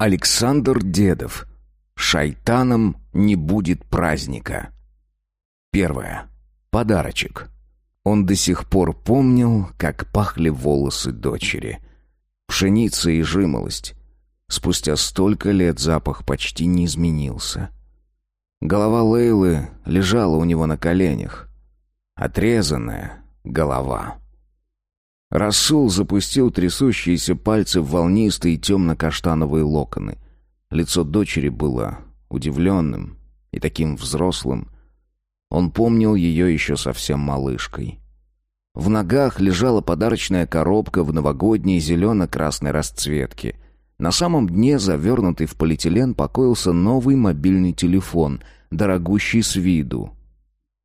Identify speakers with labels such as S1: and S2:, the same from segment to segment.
S1: Александр Дедов. Шайтаном не будет праздника. Первое. Подарочек. Он до сих пор помнил, как пахли волосы дочери. Пшеница и жимолость. Спустя столько лет запах почти не изменился. Голова Лейлы лежала у него на коленях. Отрезанная голова. Расул запустил трясущиеся пальцы в волнистые темно-каштановые локоны. Лицо дочери было удивленным и таким взрослым. Он помнил ее еще совсем малышкой. В ногах лежала подарочная коробка в новогодней зелено-красной расцветке. На самом дне, завернутый в полиэтилен, покоился новый мобильный телефон, дорогущий с виду.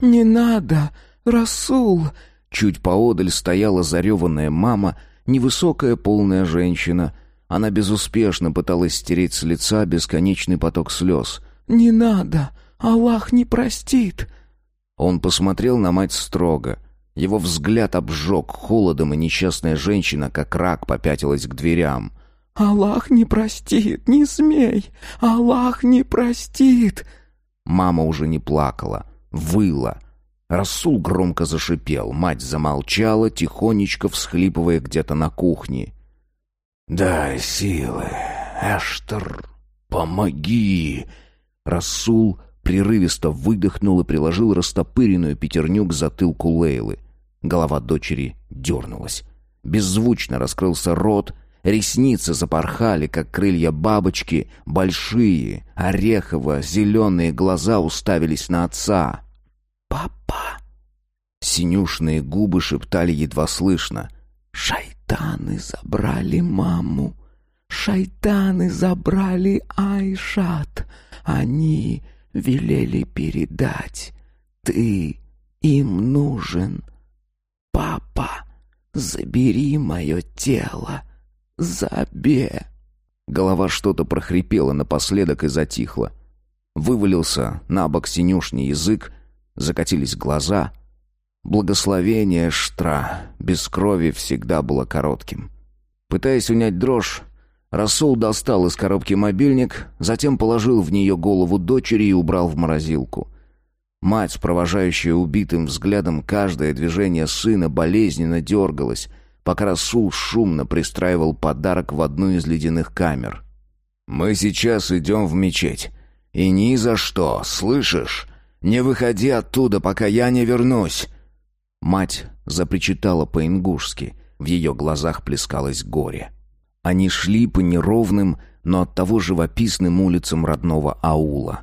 S2: «Не надо, Расул!»
S1: Чуть поодаль стояла зареванная мама, невысокая полная женщина. Она безуспешно пыталась стереть с лица бесконечный поток слез.
S2: «Не надо! Аллах не простит!»
S1: Он посмотрел на мать строго. Его взгляд обжег холодом, и несчастная женщина, как рак, попятилась к дверям.
S2: «Аллах не простит! Не смей! Аллах не простит!»
S1: Мама уже не плакала, выла, Расул громко зашипел, мать замолчала, тихонечко всхлипывая где-то на кухне. «Дай силы, Эштер, помоги!» Расул прерывисто выдохнул и приложил растопыренную пятерню к затылку Лейлы. Голова дочери дернулась. Беззвучно раскрылся рот, ресницы запорхали, как крылья бабочки, большие, орехово-зеленые глаза уставились на отца.
S2: «Папа!»
S1: Синюшные губы шептали едва слышно.
S2: «Шайтаны забрали маму! Шайтаны забрали Айшат! Они велели передать! Ты им нужен! Папа, забери мое тело! Забе!»
S1: Голова что-то прохрипела напоследок и затихла. Вывалился на бок синюшний язык, закатились глаза. Благословение Штра без крови всегда было коротким. Пытаясь унять дрожь, Расул достал из коробки мобильник, затем положил в нее голову дочери и убрал в морозилку. Мать, провожающая убитым взглядом каждое движение сына, болезненно дергалась, пока Расул шумно пристраивал подарок в одну из ледяных камер. «Мы сейчас идем в мечеть. И ни за что, слышишь? Не выходи оттуда, пока я не вернусь!» Мать запричитала по-ингушски. В ее глазах плескалось горе. Они шли по неровным, но оттого живописным улицам родного аула.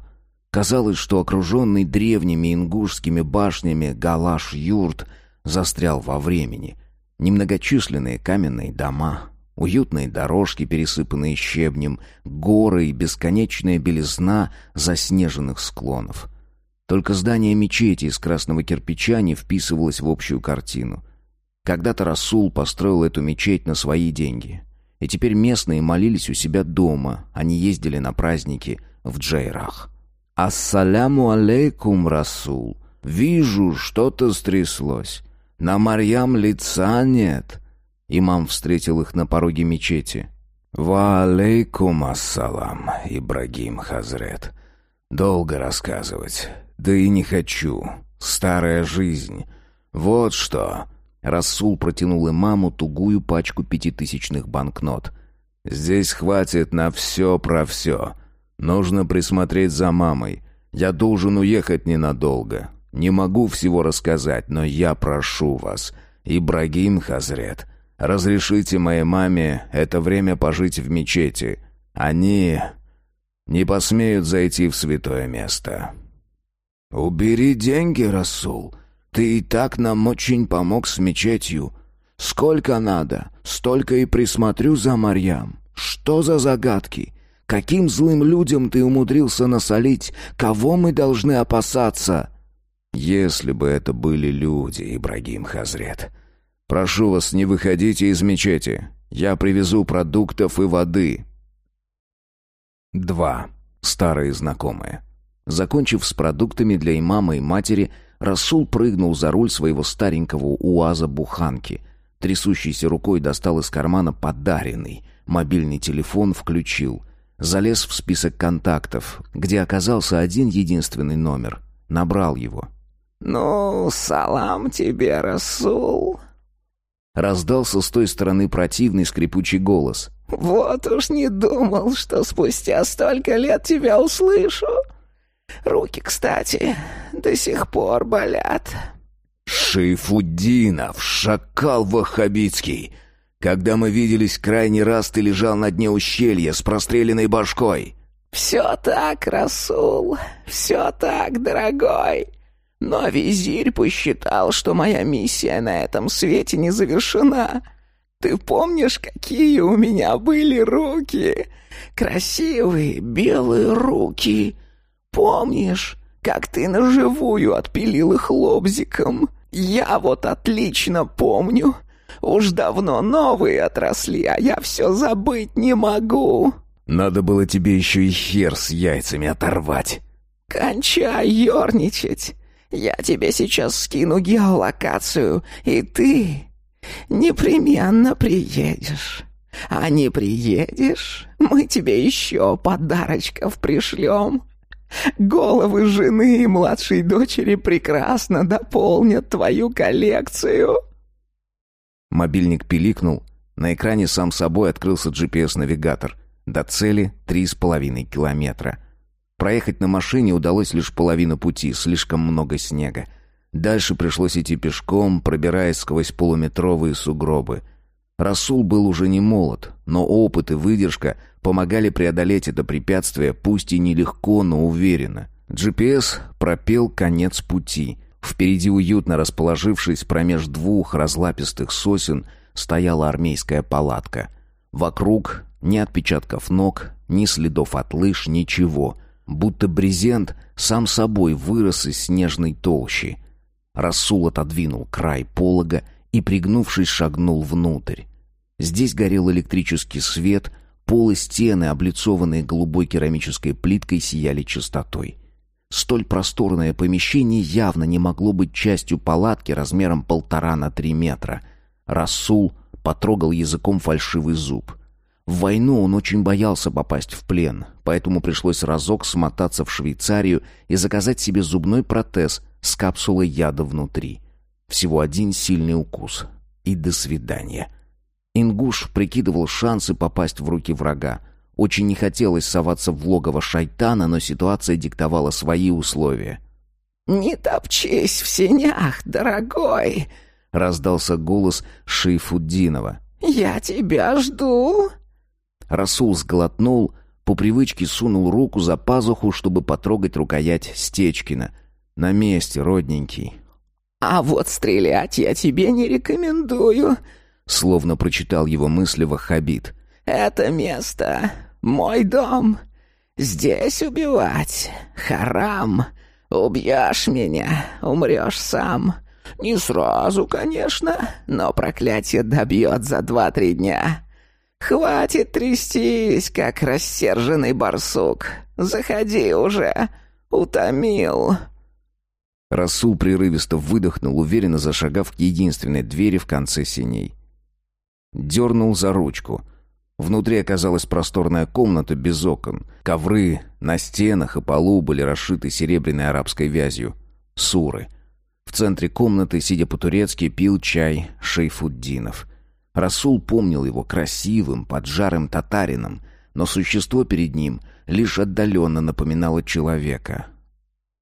S1: Казалось, что окруженный древними ингушскими башнями Галаш-Юрт застрял во времени. Немногочисленные каменные дома, уютные дорожки, пересыпанные щебнем, горы и бесконечная белизна заснеженных склонов. Только здание мечети из красного кирпича не вписывалось в общую картину. Когда-то Расул построил эту мечеть на свои деньги. И теперь местные молились у себя дома, они ездили на праздники в Джейрах. «Ассаляму алейкум, Расул! Вижу, что-то стряслось. На Марьям лица нет!» Имам встретил их на пороге мечети. «Ва алейкум ассалам, Ибрагим Хазрет. Долго рассказывать. Да и не хочу. Старая жизнь. Вот что. Расул протянул имаму тугую пачку пятитысячных банкнот. Здесь хватит на все про все. Нужно присмотреть за мамой. Я должен уехать ненадолго. Не могу всего рассказать, но я прошу вас, Ибрагим Хазрет, разрешите моей маме это время пожить в мечети. Они не посмеют зайти в святое место. «Убери деньги, Расул. Ты и так нам очень помог с мечетью. Сколько надо, столько и присмотрю за Марьям. Что за загадки? Каким злым людям ты умудрился насолить? Кого мы должны опасаться?» «Если бы это были люди, Ибрагим Хазрет. Прошу вас, не выходите из мечети. Я привезу продуктов и воды». Два. Старые знакомые. Закончив с продуктами для имама и матери, Расул прыгнул за руль своего старенького УАЗа-буханки. Трясущейся рукой достал из кармана подаренный. Мобильный телефон включил. Залез в список контактов, где оказался один единственный номер. Набрал его.
S2: «Ну, салам тебе, Расул!»
S1: Раздался с той стороны противный скрипучий голос.
S2: «Вот уж не думал, что спустя столько лет тебя услышу. Руки, кстати, до сих пор болят».
S1: «Шейфуддинов, шакал ваххабитский! Когда мы виделись крайний раз, ты лежал на дне ущелья с простреленной башкой».
S2: «Все так, Расул, все так, дорогой. Но визирь посчитал, что моя миссия на этом свете не завершена. Ты помнишь, какие у меня были руки? Красивые белые руки. Помнишь, как ты на живую отпилил их лобзиком? Я вот отлично помню. Уж давно новые отросли, а я все забыть не могу».
S1: «Надо было тебе еще и хер с яйцами оторвать».
S2: «Кончай ерничать. Я тебе сейчас скину геолокацию, и ты непременно приедешь. А не приедешь, мы тебе еще подарочков пришлем. Головы жены и младшей дочери прекрасно дополнят твою коллекцию».
S1: Мобильник пиликнул. На экране сам собой открылся GPS-навигатор. До цели три с половиной километра. Проехать на машине удалось лишь половину пути, слишком много снега. Дальше пришлось идти пешком, пробираясь сквозь полуметровые сугробы. Расул был уже не молод, но опыт и выдержка помогали преодолеть это препятствие, пусть и нелегко, но уверенно. GPS пропел конец пути. Впереди, уютно расположившись промеж двух разлапистых сосен, стояла армейская палатка. Вокруг ни отпечатков ног, ни следов от лыж, ничего. Будто брезент сам собой вырос из снежной толщи. Расул отодвинул край полога и, пригнувшись, шагнул внутрь. Здесь горел электрический свет, пол и стены, облицованные голубой керамической плиткой, сияли чистотой. Столь просторное помещение явно не могло быть частью палатки размером полтора на три метра. Расул потрогал языком фальшивый зуб. В войну он очень боялся попасть в плен, поэтому пришлось разок смотаться в Швейцарию и заказать себе зубной протез с капсулой яда внутри. Всего один сильный укус. И до свидания. Ингуш прикидывал шансы попасть в руки врага. Очень не хотелось соваться в логово шайтана, но ситуация диктовала свои условия.
S2: «Не топчись в сенях, дорогой!»
S1: — раздался голос Шейфуддинова.
S2: «Я тебя жду!»
S1: Расул сглотнул, по привычке сунул руку за пазуху, чтобы потрогать рукоять Стечкина. «На месте, родненький».
S2: «А вот стрелять я тебе не рекомендую», — словно прочитал его мысли Вахабит. «Это место — мой дом. Здесь убивать — харам. Убьешь меня — умрешь сам. Не сразу, конечно, но проклятие добьет за два-три дня. Хватит трястись, как рассерженный барсук. Заходи уже, утомил».
S1: Расул прерывисто выдохнул, уверенно зашагав к единственной двери в конце синей. Дернул за ручку. Внутри оказалась просторная комната без окон. Ковры на стенах и полу были расшиты серебряной арабской вязью. Суры. В центре комнаты, сидя по-турецки, пил чай Шейфуддинов. Расул помнил его красивым, поджарым татарином, но существо перед ним лишь отдаленно напоминало человека.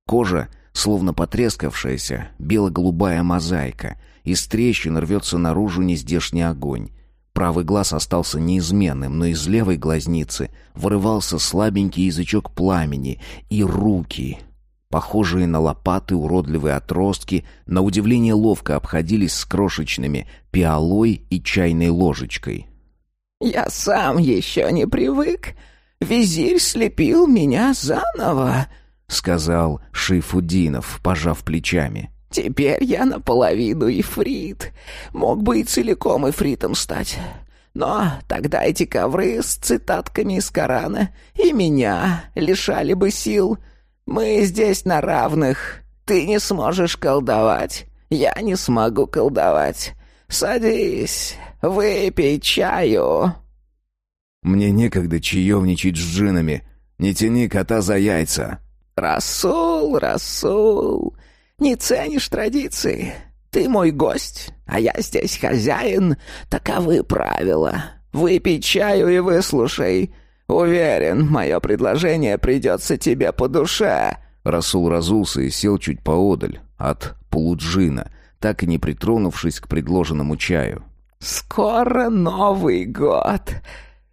S1: Кожа — словно потрескавшаяся бело-голубая мозаика. Из трещин рвется наружу нездешний огонь. Правый глаз остался неизменным, но из левой глазницы вырывался слабенький язычок пламени, и руки, похожие на лопаты, уродливые отростки, на удивление ловко обходились с крошечными пиалой и чайной ложечкой.
S2: «Я сам еще не привык. Визирь слепил меня заново», —
S1: сказал Шейфудинов, пожав плечами.
S2: «Теперь я наполовину ифрит. Мог бы и целиком ифритом стать. Но тогда эти ковры с цитатками из Корана и меня лишали бы сил. Мы здесь на равных. Ты не сможешь колдовать. Я не смогу колдовать. Садись, выпей чаю».
S1: Мне некогда чаевничать с джинами. Не тяни кота за яйца».
S2: «Расул, Расул, не ценишь традиции. Ты мой гость, а я здесь хозяин. Таковы правила. Выпей чаю и выслушай. Уверен, мое предложение придется тебе по душе».
S1: Расул разулся и сел чуть поодаль от полуджина, так и не притронувшись к предложенному чаю.
S2: «Скоро Новый год!»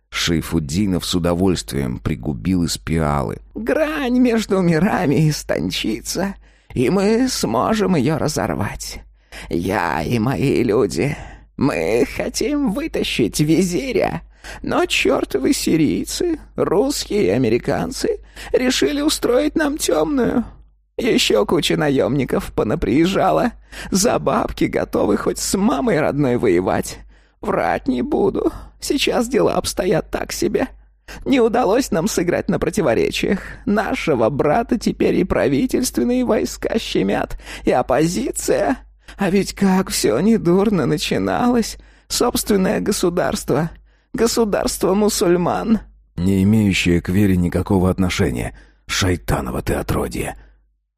S1: Шейфуддинов с удовольствием пригубил из пиалы.
S2: «Грань между мирами истончится, и мы сможем ее разорвать. Я и мои люди, мы хотим вытащить визиря, но чертовы сирийцы, русские и американцы решили устроить нам темную. Еще куча наемников понаприезжала. За бабки готовы хоть с мамой родной воевать. Врать не буду. Сейчас дела обстоят так себе. Не удалось нам сыграть на противоречиях. Нашего брата теперь и правительственные войска щемят, и оппозиция. А ведь как все недурно начиналось. Собственное государство. Государство мусульман.
S1: Не имеющее к вере никакого отношения. Шайтаново ты отродье.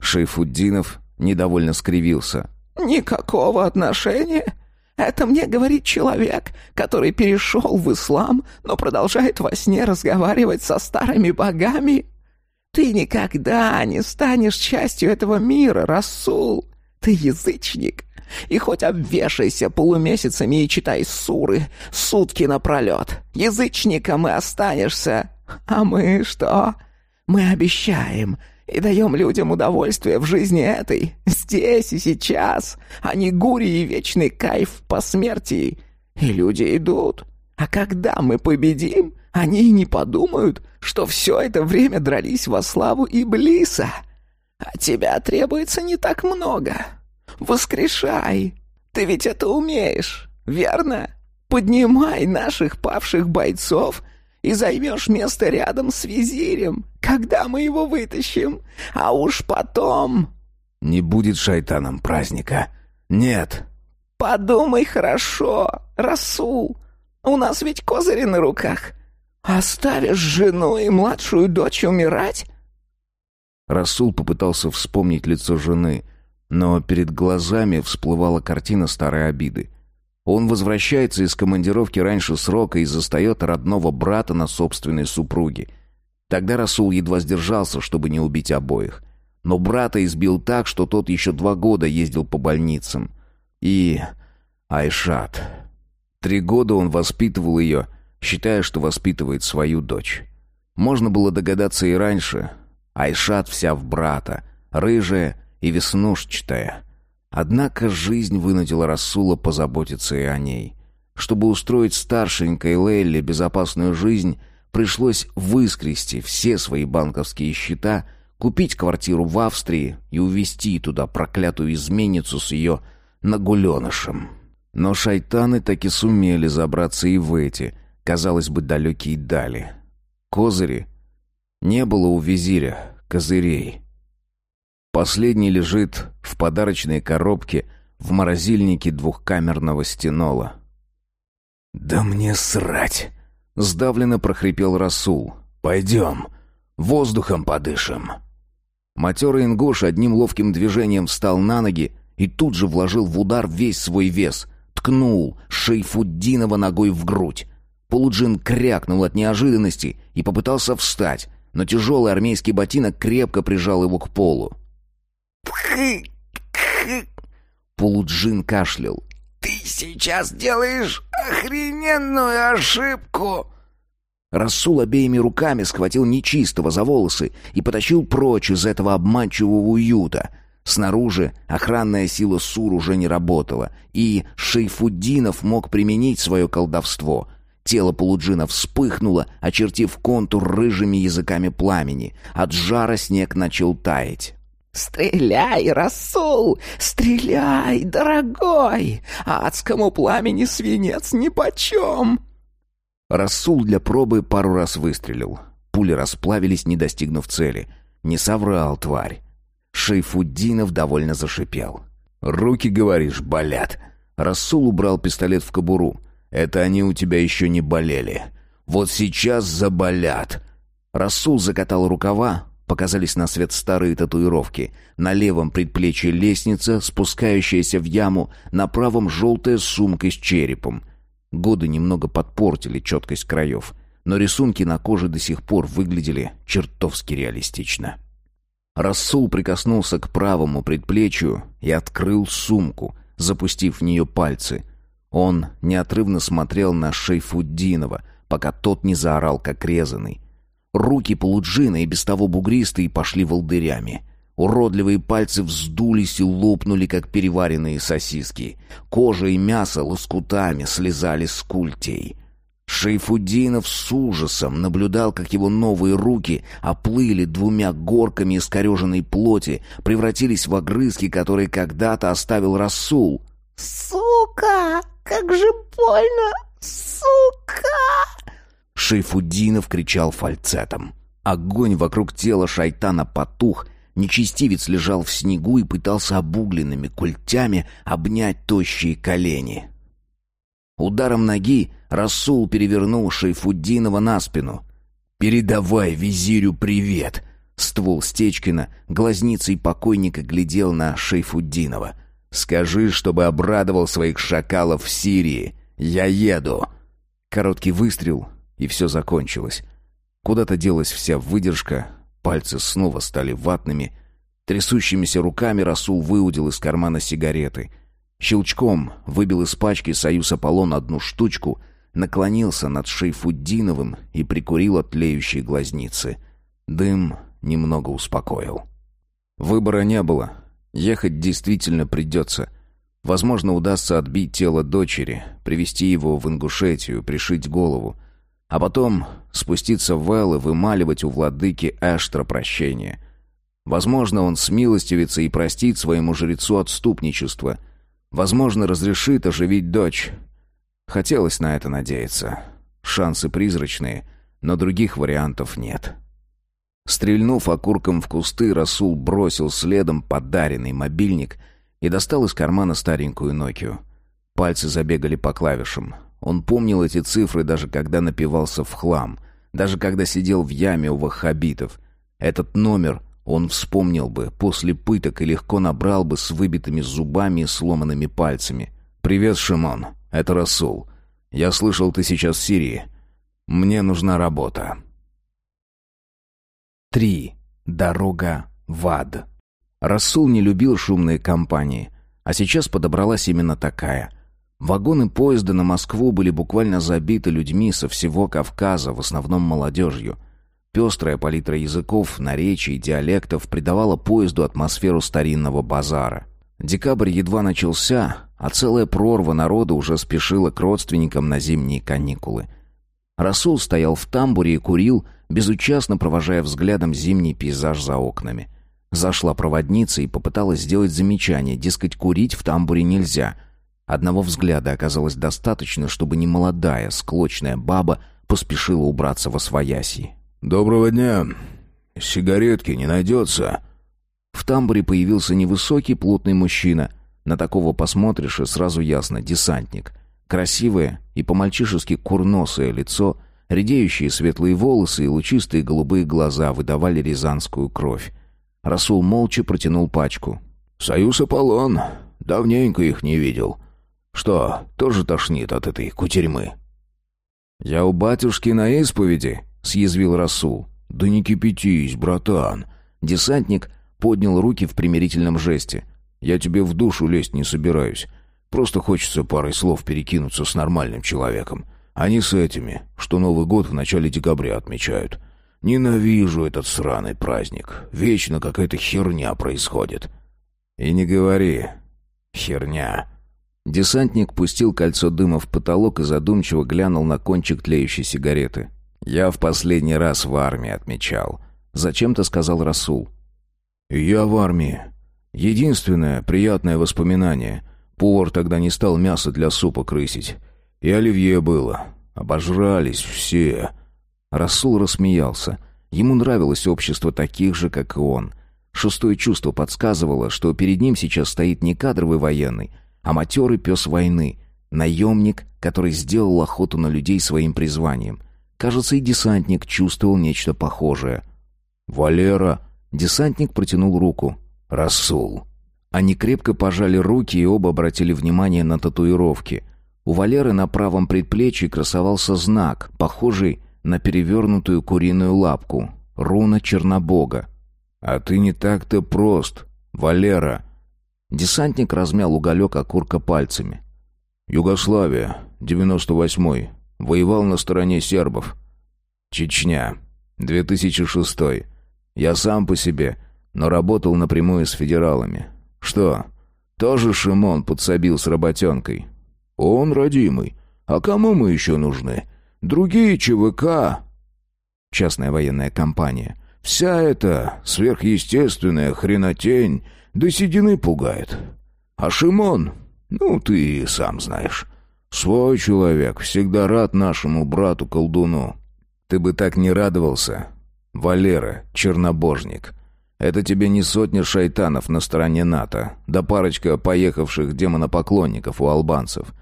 S1: Шейфуддинов недовольно скривился.
S2: «Никакого отношения? Это мне говорит человек, который перешел в ислам, но продолжает во сне разговаривать со старыми богами. Ты никогда не станешь частью этого мира, Расул. Ты язычник. И хоть обвешайся полумесяцами и читай суры сутки напролет, язычником и останешься. А мы что? Мы обещаем, и даем людям удовольствие в жизни этой, здесь и сейчас, а не гури и вечный кайф по смерти. И люди идут. А когда мы победим, они не подумают, что все это время дрались во славу Иблиса. А тебя требуется не так много. Воскрешай. Ты ведь это умеешь, верно? Поднимай наших павших бойцов и займешь место рядом с визирем, когда мы его вытащим. А уж потом...»
S1: «Не будет шайтаном праздника. Нет».
S2: «Подумай хорошо, Расул. У нас ведь козыри на руках. Оставишь жену и младшую дочь умирать?»
S1: Расул попытался вспомнить лицо жены, но перед глазами всплывала картина старой обиды. Он возвращается из командировки раньше срока и застает родного брата на собственной супруге. Тогда Расул едва сдержался, чтобы не убить обоих. Но брата избил так, что тот еще два года ездил по больницам. И... Айшат. Три года он воспитывал ее, считая, что воспитывает свою дочь. Можно было догадаться и раньше. Айшат вся в брата, рыжая и веснушчатая. Однако жизнь вынудила Расула позаботиться и о ней. Чтобы устроить старшенькой Лейле безопасную жизнь, пришлось выскрести все свои банковские счета, купить квартиру в Австрии и увезти туда проклятую изменницу с ее нагуленышем. Но шайтаны таки сумели забраться и в эти, казалось бы, далекие дали. Козыри? Не было у визиря козырей. Последний лежит в подарочной коробке в морозильнике двухкамерного стенола. «Да мне срать!» — сдавленно прохрипел Расул. «Пойдем, воздухом подышим». Матерый ингош одним ловким движением встал на ноги и тут же вложил в удар весь свой вес, ткнул Шейфуддинова ногой в грудь. Полуджин крякнул от неожиданности и попытался встать, но тяжелый армейский ботинок крепко прижал его к полу. Полуджин кашлял.
S2: «Ты сейчас делаешь охрененную ошибку!»
S1: Расул обеими руками схватил нечистого за волосы и потащил прочь из этого обманчивого уюта. Снаружи охранная сила Сур уже не работала, и Шейфуддинов мог применить свое колдовство. Тело Полуджина вспыхнуло, очертив контур рыжими языками пламени. От жара снег начал таять.
S2: «Стреляй, Расул! Стреляй, дорогой! Адскому пламени свинец нипочем!»
S1: Расул для пробы пару раз выстрелил. Пули расплавились, не достигнув цели. Не соврал, тварь. Шейфуддинов довольно зашипел. «Руки, говоришь, болят?» Расул убрал пистолет в кобуру. «Это они у тебя еще не болели. Вот сейчас заболят!» Расул закатал рукава, показались на свет старые татуировки. На левом предплечье лестница, спускающаяся в яму, на правом желтая сумка с черепом. Годы немного подпортили четкость краев, но рисунки на коже до сих пор выглядели чертовски реалистично. Расул прикоснулся к правому предплечью и открыл сумку, запустив в нее пальцы. Он неотрывно смотрел на Шейфуддинова, пока тот не заорал, как резанный. Руки полуджина и без того бугристые пошли волдырями. Уродливые пальцы вздулись и лопнули, как переваренные сосиски. Кожа и мясо лоскутами слезали с культей. Шейфудинов с ужасом наблюдал, как его новые руки оплыли двумя горками искореженной плоти, превратились в огрызки, которые когда-то оставил Расул.
S3: «Сука! Как же больно! Сука!»
S1: Шейфудинов кричал фальцетом. Огонь вокруг тела шайтана потух, нечестивец лежал в снегу и пытался обугленными культями обнять тощие колени. Ударом ноги Расул перевернул Шейфуддинова на спину. «Передавай визирю привет!» Ствол Стечкина глазницей покойника глядел на Шейфуддинова. «Скажи, чтобы обрадовал своих шакалов в Сирии. Я еду!» Короткий выстрел, и все закончилось. Куда-то делась вся выдержка, пальцы снова стали ватными. Трясущимися руками Расул выудил из кармана сигареты. Щелчком выбил из пачки «Союз Аполлон» одну штучку, наклонился над Шейфуддиновым и прикурил от тлеющей глазницы. Дым немного успокоил. Выбора не было. Ехать действительно придется. Возможно, удастся отбить тело дочери, привести его в Ингушетию, пришить голову. А потом спуститься в Эл и вымаливать у владыки Эштра прощение. Возможно, он смилостивится и простит своему жрецу отступничество — Возможно, разрешит оживить дочь. Хотелось на это надеяться. Шансы призрачные, но других вариантов нет. Стрельнув окурком в кусты, Расул бросил следом подаренный мобильник и достал из кармана старенькую Нокию. Пальцы забегали по клавишам. Он помнил эти цифры даже когда напивался в хлам, даже когда сидел в яме у ваххабитов. Этот номер он вспомнил бы после пыток и легко набрал бы с выбитыми зубами и сломанными пальцами. «Привет, Шимон. Это Расул. Я слышал, ты сейчас в Сирии. Мне нужна работа». Три. Дорога в ад. Расул не любил шумные компании, а сейчас подобралась именно такая. Вагоны поезда на Москву были буквально забиты людьми со всего Кавказа, в основном молодежью – Пестрая палитра языков, наречий, диалектов придавала поезду атмосферу старинного базара. Декабрь едва начался, а целая прорва народа уже спешила к родственникам на зимние каникулы. Расул стоял в тамбуре и курил, безучастно провожая взглядом зимний пейзаж за окнами. Зашла проводница и попыталась сделать замечание, дескать, курить в тамбуре нельзя. Одного взгляда оказалось достаточно, чтобы немолодая, склочная баба поспешила убраться во свояси.
S4: «Доброго дня. Сигаретки не найдется?»
S1: В тамбуре появился невысокий, плотный мужчина. На такого посмотришь, и сразу ясно — десантник. Красивое и по-мальчишески курносое лицо, редеющие светлые волосы и лучистые голубые глаза выдавали рязанскую кровь. Расул молча протянул пачку.
S4: «Союз Аполлон. Давненько их не видел. Что, тоже тошнит от этой кутерьмы?»
S1: «Я у батюшки на исповеди», — съязвил Расул.
S4: «Да не кипятись, братан!»
S1: Десантник поднял руки в примирительном жесте.
S4: «Я тебе в душу лезть не собираюсь. Просто хочется парой слов перекинуться с нормальным человеком, а не с этими, что Новый год в начале декабря отмечают. Ненавижу этот сраный праздник. Вечно какая-то херня происходит».
S1: «И не говори. Херня». Десантник пустил кольцо дыма в потолок и задумчиво глянул на кончик тлеющей сигареты. «Я в последний раз в армии отмечал», — зачем-то сказал Расул.
S4: «Я в армии. Единственное приятное воспоминание. Повар тогда не стал мясо для супа крысить. И оливье было. Обожрались все».
S1: Расул рассмеялся. Ему нравилось общество таких же, как и он. Шестое чувство подсказывало, что перед ним сейчас стоит не кадровый военный, а матерый пес войны, наемник, который сделал охоту на людей своим призванием — Кажется, и десантник чувствовал нечто похожее. «Валера!» Десантник протянул руку. «Расул!» Они крепко пожали руки и оба обратили внимание на татуировки. У Валеры на правом предплечье красовался знак, похожий на перевернутую куриную лапку. Руна Чернобога. «А ты не так-то прост, Валера!» Десантник размял уголек окурка пальцами. «Югославия, 98-й. Воевал на стороне сербов. Чечня, 2006-й. Я сам по себе, но работал напрямую с федералами. Что, тоже Шимон подсобил с работенкой? Он родимый. А кому мы еще нужны? Другие ЧВК. Частная военная компания. Вся эта сверхъестественная хренотень до седины пугает. А Шимон, ну, ты сам знаешь. Свой человек, всегда рад нашему брату-колдуну. Ты бы так не радовался. Валера, чернобожник. Это тебе не сотня шайтанов на стороне НАТО, да парочка поехавших демонопоклонников у албанцев.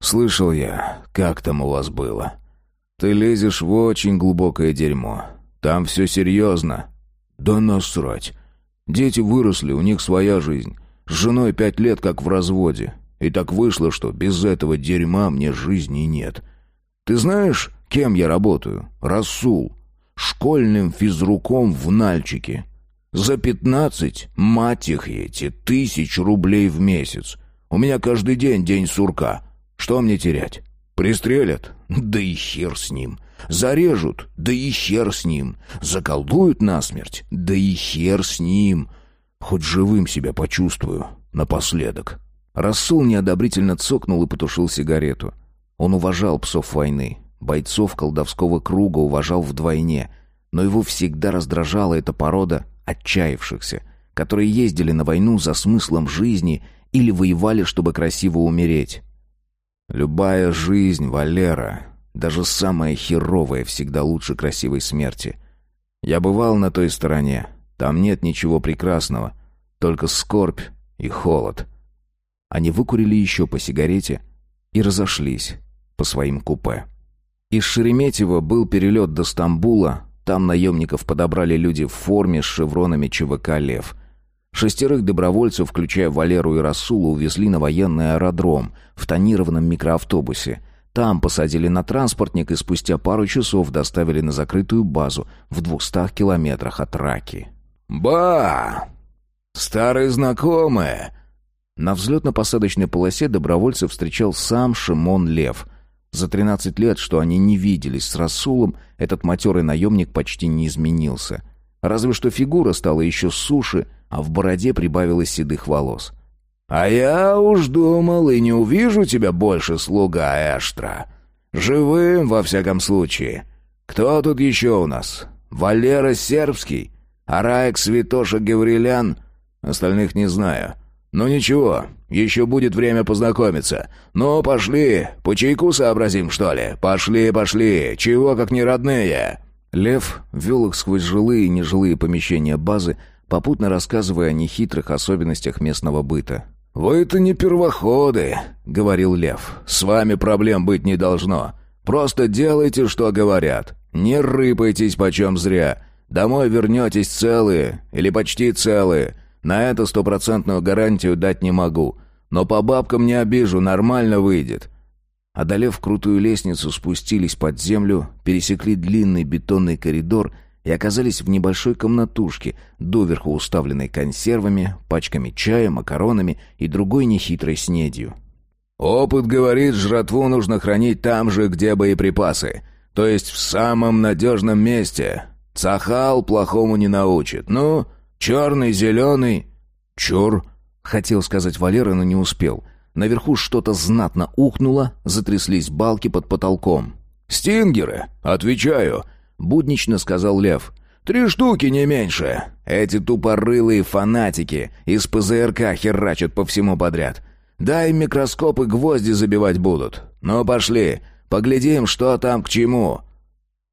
S1: Слышал я, как там у вас было. Ты лезешь в очень глубокое дерьмо. Там все серьезно. Да насрать. Дети выросли, у них своя жизнь. С женой пять лет как в разводе. И так вышло, что без этого дерьма мне жизни нет. Ты знаешь, кем я работаю? Расул. Школьным физруком в Нальчике. За пятнадцать, мать их эти, тысяч рублей в месяц. У меня каждый день день сурка. Что мне терять? Пристрелят? Да и хер с ним. Зарежут? Да и хер с ним. Заколдуют насмерть? Да и хер с ним. Хоть живым себя почувствую напоследок. Расул неодобрительно цокнул и потушил сигарету. Он уважал псов войны, бойцов колдовского круга уважал вдвойне, но его всегда раздражала эта порода отчаявшихся, которые ездили на войну за смыслом жизни или воевали, чтобы красиво умереть. Любая жизнь, Валера, даже самая херовая, всегда лучше красивой смерти. Я бывал на той стороне, там нет ничего прекрасного, только скорбь и холод. Они выкурили еще по сигарете и разошлись по своим купе. Из Шереметьево был перелет до Стамбула, там наемников подобрали люди в форме с шевронами ЧВК «Лев». Шестерых добровольцев, включая Валеру и Расула, увезли на военный аэродром в тонированном микроавтобусе. Там посадили на транспортник и спустя пару часов доставили на закрытую базу в двухстах километрах от Раки.
S4: «Ба! Старые знакомые!»
S1: На взлетно-посадочной полосе добровольцев встречал сам Шимон Лев — за 13 лет, что они не виделись с Расулом, этот матерый наемник почти не изменился. Разве что фигура стала еще суше, а в бороде прибавилось седых волос.
S4: «А я уж думал и не увижу тебя больше, слуга Эштра. Живым, во всяком случае. Кто тут еще у нас? Валера Сербский? Араек Святоша Гаврилян? Остальных не знаю. «Ну ничего, еще будет время познакомиться. Ну, пошли, по чайку сообразим, что ли? Пошли, пошли, чего как не родные!»
S1: Лев вел их сквозь жилые и нежилые помещения базы, попутно рассказывая о нехитрых особенностях местного быта.
S4: «Вы-то не первоходы», — говорил Лев. «С вами проблем быть не должно. Просто делайте, что говорят. Не рыпайтесь почем зря. Домой вернетесь целые или почти целые. На это стопроцентную гарантию дать не могу. Но по бабкам не обижу, нормально выйдет».
S1: Одолев крутую лестницу, спустились под землю, пересекли длинный бетонный коридор и оказались в небольшой комнатушке, доверху уставленной консервами, пачками чая, макаронами и другой нехитрой снедью.
S4: «Опыт говорит, жратву нужно хранить там же, где боеприпасы, то есть в самом надежном месте. Цахал плохому не научит. Ну, Черный, зеленый...»
S1: «Чур!» — хотел сказать Валера, но не успел. Наверху что-то знатно ухнуло, затряслись балки под потолком.
S4: «Стингеры! Отвечаю!» — буднично сказал Лев. «Три штуки, не меньше. Эти тупорылые фанатики из ПЗРК херачат по всему подряд. Дай микроскоп и гвозди забивать будут. Ну, пошли, поглядим, что там к чему».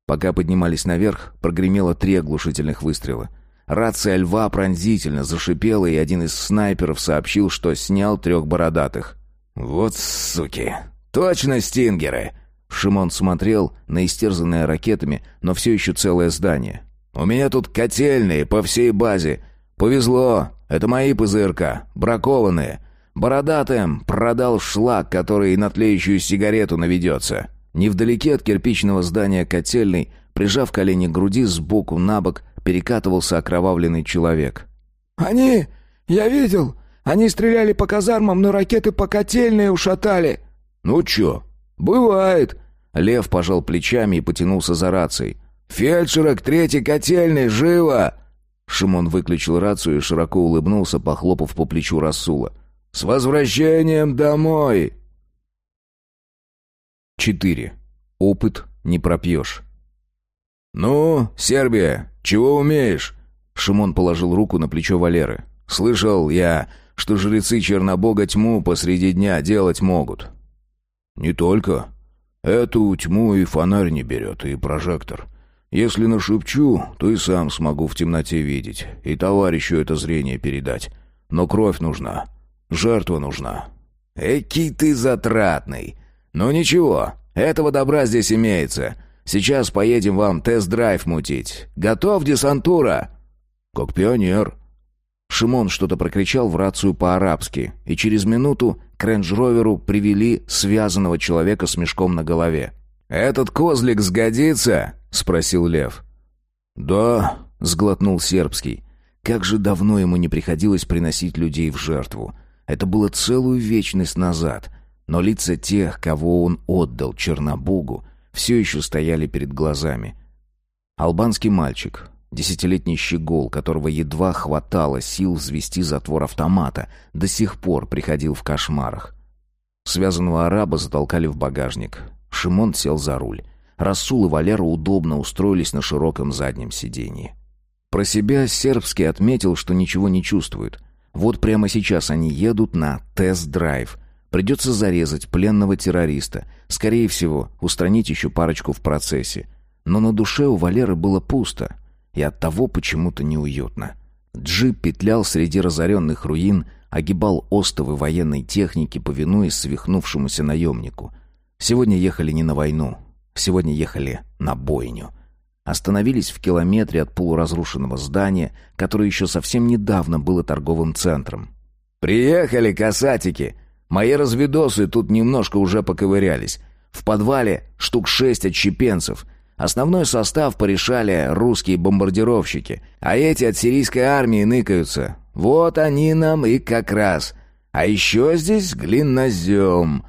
S1: Пока поднимались наверх, прогремело три оглушительных выстрела — Рация льва пронзительно зашипела, и один из снайперов сообщил, что снял трех бородатых.
S4: «Вот суки! Точно стингеры!»
S1: Шимон смотрел на истерзанное ракетами, но все еще целое здание. «У меня тут котельные по всей базе. Повезло, это мои ПЗРК, бракованные. Бородатым продал шлак, который на тлеющую сигарету наведется». Невдалеке от кирпичного здания котельной, прижав колени к груди, сбоку на бок перекатывался окровавленный человек.
S5: «Они! Я видел! Они стреляли по казармам, но ракеты по котельной ушатали!»
S1: «Ну чё? Бывает!» Лев пожал плечами и потянулся за рацией. «Фельдшера к третьей котельной! Живо!» Шимон выключил рацию и широко улыбнулся, похлопав по плечу Расула. «С возвращением домой!» 4. Опыт не пропьешь. «Ну, Сербия, чего умеешь?» Шимон положил руку на плечо Валеры. «Слышал я, что жрецы Чернобога тьму посреди дня делать могут». «Не только. Эту тьму и фонарь не берет, и прожектор. Если нашепчу, то и сам смогу в темноте видеть, и товарищу это зрение передать. Но кровь нужна, жертва нужна». «Экий ты затратный!» «Ну ничего, этого добра здесь имеется. Сейчас поедем вам тест-драйв мутить. Готов, десантура?» «Как пионер». Шимон что-то прокричал в рацию по-арабски, и через минуту к рейндж-роверу привели связанного человека с мешком на голове. «Этот козлик сгодится?» — спросил Лев. «Да», — сглотнул сербский. «Как же давно ему не приходилось приносить людей в жертву. Это было целую вечность назад, но лица тех, кого он отдал Чернобогу, все еще стояли перед глазами. Албанский мальчик, десятилетний щегол, которого едва хватало сил взвести затвор автомата, до сих пор приходил в кошмарах. Связанного араба затолкали в багажник. Шимон сел за руль. Расул и Валера удобно устроились на широком заднем сиденье. Про себя Сербский отметил, что ничего не чувствует. Вот прямо сейчас они едут на тест-драйв — Придется зарезать пленного террориста. Скорее всего, устранить еще парочку в процессе. Но на душе у Валеры было пусто. И оттого почему-то неуютно. Джип петлял среди разоренных руин, огибал остовы военной техники, повинуясь свихнувшемуся наемнику. Сегодня ехали не на войну. Сегодня ехали на бойню. Остановились в километре от полуразрушенного здания, которое еще совсем недавно было торговым центром.
S2: «Приехали, касатики!» Мои разведосы тут немножко уже поковырялись. В подвале штук шесть отщепенцев. Основной состав порешали русские бомбардировщики, а эти от сирийской армии ныкаются. Вот они нам и как раз. А еще здесь глинозем.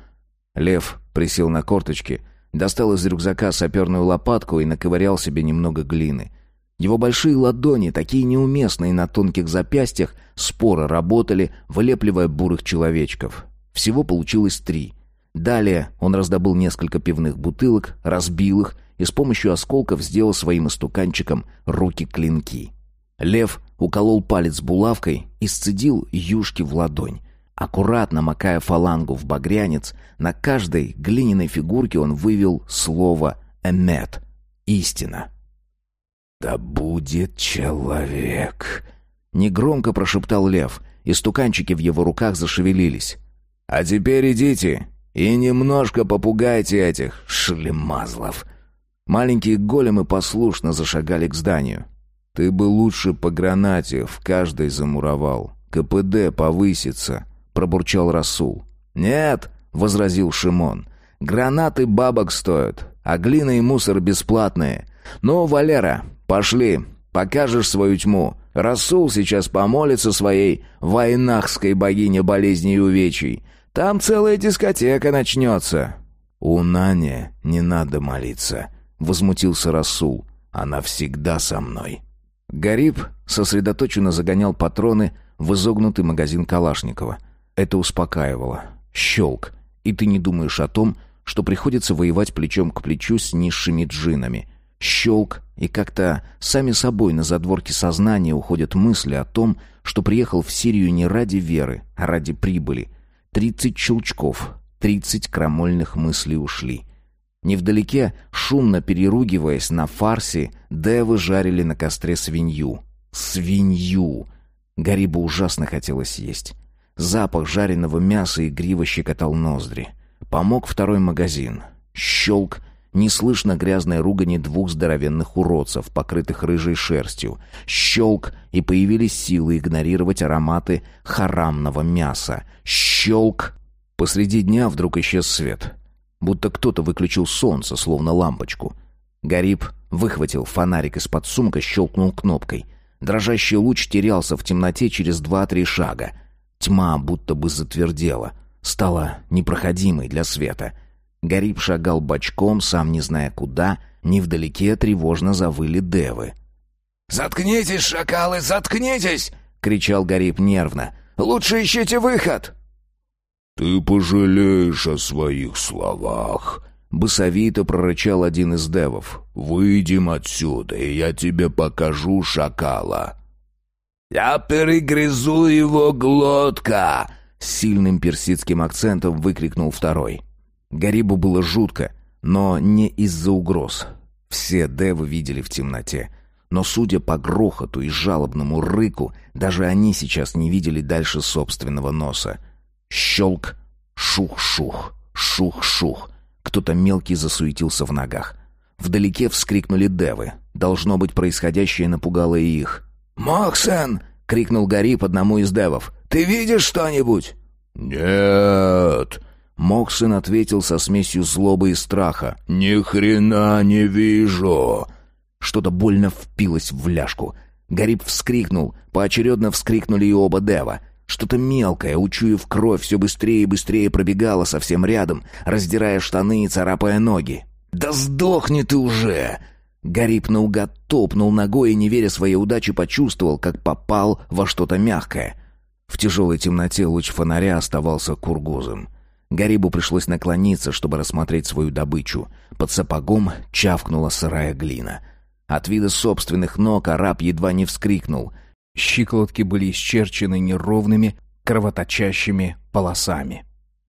S1: Лев присел на корточки, достал из рюкзака саперную лопатку и наковырял себе немного глины. Его большие ладони, такие неуместные на тонких запястьях, споро работали, вылепливая бурых человечков. Всего получилось три. Далее он раздобыл несколько пивных бутылок, разбил их и с помощью осколков сделал своим истуканчиком руки-клинки. Лев уколол палец булавкой и сцедил юшки в ладонь. Аккуратно макая фалангу в багрянец, на каждой глиняной фигурке он вывел слово «эмет» — «истина».
S4: «Да будет человек!»
S1: — негромко прошептал лев, и стуканчики в его руках зашевелились.
S2: А теперь идите и немножко попугайте этих шлемазлов».
S1: Маленькие големы послушно зашагали к зданию.
S4: «Ты бы лучше по гранате в каждой замуровал. КПД повысится», — пробурчал Расул.
S2: «Нет», — возразил Шимон, — «гранаты бабок стоят, а глина и мусор бесплатные. Ну, Валера, пошли, покажешь свою тьму. Расул сейчас помолится своей войнахской богине болезней и увечий. Там целая дискотека начнется».
S4: «У Нане не надо молиться», — возмутился Расул. «Она всегда со мной».
S1: Гариб сосредоточенно загонял патроны в изогнутый магазин Калашникова. Это успокаивало. Щелк. И ты не думаешь о том, что приходится воевать плечом к плечу с низшими джинами. Щелк, и как-то сами собой на задворке сознания уходят мысли о том, что приехал в Сирию не ради веры, а ради прибыли — Тридцать щелчков, тридцать крамольных мыслей ушли. Невдалеке, шумно переругиваясь на фарсе, девы жарили на костре свинью. Свинью! Гарибу ужасно хотелось есть. Запах жареного мяса и грива щекотал ноздри. Помог второй магазин. Щелк. Неслышно грязной ругани двух здоровенных уродцев, покрытых рыжей шерстью. Щелк, и появились силы игнорировать ароматы харамного мяса. Щелк. Посреди дня вдруг исчез свет. Будто кто-то выключил солнце, словно лампочку. Гариб выхватил фонарик из-под сумка, щелкнул кнопкой. Дрожащий луч терялся в темноте через два-три шага. Тьма будто бы затвердела, стала непроходимой для света. Гариб шагал бочком, сам не зная куда, невдалеке тревожно завыли девы.
S5: «Заткнитесь, шакалы, заткнитесь!» — кричал Гариб нервно. «Лучше ищите выход!»
S4: «Ты пожалеешь о своих словах», — босовито прорычал один из девов. «Выйдем отсюда, и я тебе покажу шакала».
S5: «Я перегрызу его глотка!»
S1: — с сильным персидским акцентом выкрикнул второй. Гарибу было жутко, но не из-за угроз. Все девы видели в темноте. Но, судя по грохоту и жалобному рыку, даже они сейчас не видели дальше собственного носа. Щелк, шух-шух, шух-шух. Кто-то мелкий засуетился в ногах. Вдалеке вскрикнули девы. Должно быть, происходящее напугало и их.
S5: «Моксен!»
S1: — крикнул Гарип одному из девов.
S5: «Ты видишь что-нибудь?»
S4: «Нет!»
S1: Моксен ответил со смесью злобы и страха.
S4: «Ни хрена не вижу!»
S1: Что-то больно впилось в ляжку. Гарип вскрикнул. Поочередно вскрикнули и оба дева. Что-то мелкое, учуяв кровь, все быстрее и быстрее пробегало совсем рядом, раздирая штаны и царапая ноги. «Да сдохни ты уже!» Гарип наугад топнул ногой и, не веря своей удаче, почувствовал, как попал во что-то мягкое. В тяжелой темноте луч фонаря оставался кургузом. Гарибу пришлось наклониться, чтобы рассмотреть свою добычу. Под сапогом чавкнула сырая глина. От вида собственных ног араб едва не вскрикнул — Щиколотки были исчерчены неровными, кровоточащими полосами.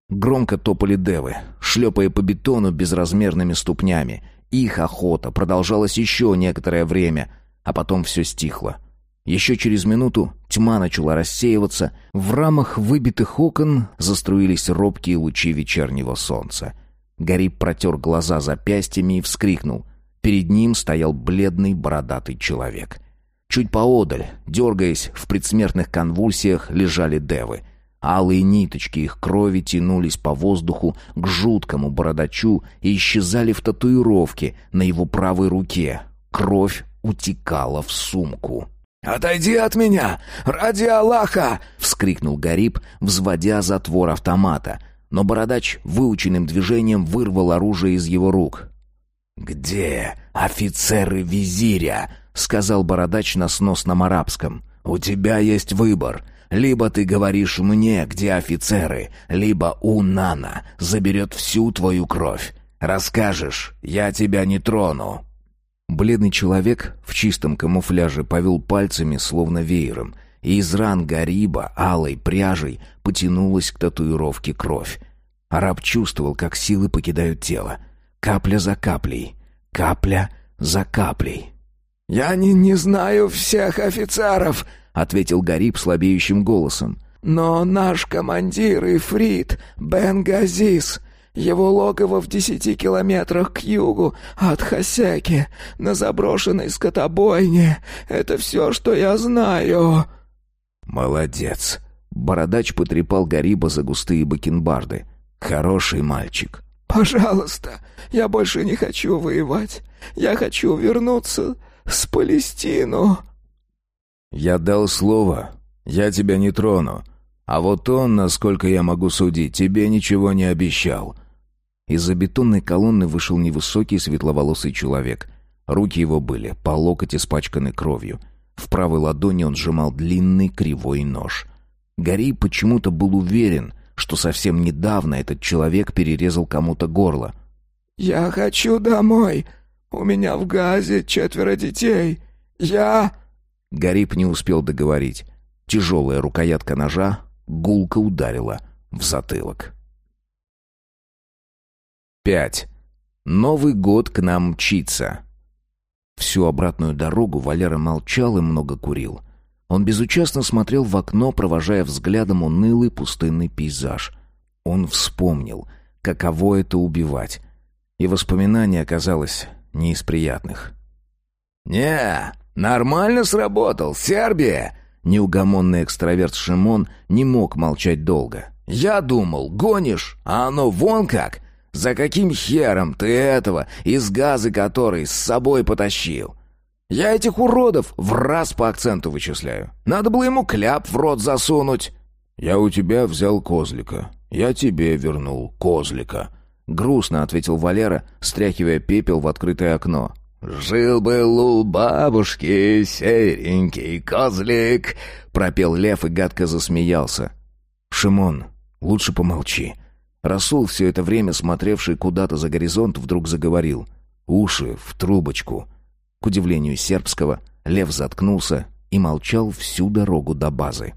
S1: Громко топали девы, шлепая по бетону безразмерными ступнями. Их охота продолжалась еще некоторое время, а потом все стихло. Еще через минуту тьма начала рассеиваться, в рамах выбитых окон заструились робкие лучи вечернего солнца. Гариб протер глаза запястьями и вскрикнул. Перед ним стоял бледный бородатый человек — Чуть поодаль, дергаясь в предсмертных конвульсиях, лежали девы. Алые ниточки их крови тянулись по воздуху к жуткому бородачу и исчезали в татуировке на его правой руке. Кровь утекала в сумку.
S5: «Отойди от меня! Ради Аллаха!» — вскрикнул Гариб, взводя затвор автомата. Но бородач выученным движением вырвал оружие из его рук. «Где офицеры визиря?» — сказал бородач на сносном арабском. «У тебя есть выбор. Либо ты говоришь мне, где офицеры, либо Унана заберет всю твою кровь. Расскажешь, я тебя не трону».
S1: Бледный человек в чистом камуфляже повел пальцами, словно веером, и из ран Гариба алой пряжей потянулась к татуировке кровь. Араб чувствовал, как силы покидают тело. Капля за каплей, капля за каплей.
S5: «Я не, не знаю всех офицеров», — ответил Гариб слабеющим голосом. «Но наш командир Ифрит, Бен Газис, его логово в десяти километрах к югу от Хасеки, на заброшенной скотобойне. Это все, что я знаю».
S1: «Молодец». Бородач потрепал Гариба за густые бакенбарды. «Хороший мальчик».
S5: «Пожалуйста, я больше не хочу воевать. Я хочу вернуться с Палестину».
S4: «Я дал слово. Я тебя не трону. А вот он, насколько я могу судить, тебе ничего не обещал».
S1: Из-за бетонной колонны вышел невысокий светловолосый человек. Руки его были по локоть испачканы кровью. В правой ладони он сжимал длинный кривой нож. Гарри почему-то был уверен, что совсем недавно этот человек перерезал кому-то горло.
S5: «Я хочу домой!» «У меня в газе четверо детей. Я...»
S1: Гарип не успел договорить. Тяжелая рукоятка ножа гулко ударила в затылок. Пять. Новый год к нам мчится. Всю обратную дорогу Валера молчал и много курил. Он безучастно смотрел в окно, провожая взглядом унылый пустынный пейзаж. Он вспомнил, каково это убивать.
S5: И воспоминание оказалось не из приятных.
S4: «Не, нормально сработал, Сербия!»
S5: Неугомонный экстраверт Шимон не мог молчать долго.
S4: «Я думал, гонишь, а оно вон как! За каким хером ты этого, из газы который с собой потащил? Я этих уродов в раз по акценту вычисляю. Надо было ему кляп в рот засунуть». «Я у тебя взял козлика. Я тебе вернул козлика», —
S5: грустно ответил Валера, стряхивая пепел в открытое окно.
S4: «Жил-был у бабушки серенький козлик», — пропел лев и гадко засмеялся.
S5: «Шимон, лучше помолчи». Расул, все это время смотревший куда-то за горизонт, вдруг заговорил. «Уши в трубочку». К удивлению сербского, лев заткнулся и молчал всю дорогу до базы.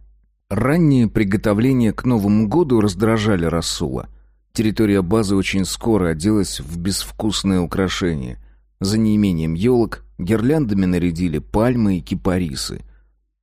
S5: Ранние приготовления к Новому году раздражали Расула. Территория базы очень скоро оделась в безвкусное украшение. За неимением елок гирляндами нарядили пальмы и кипарисы.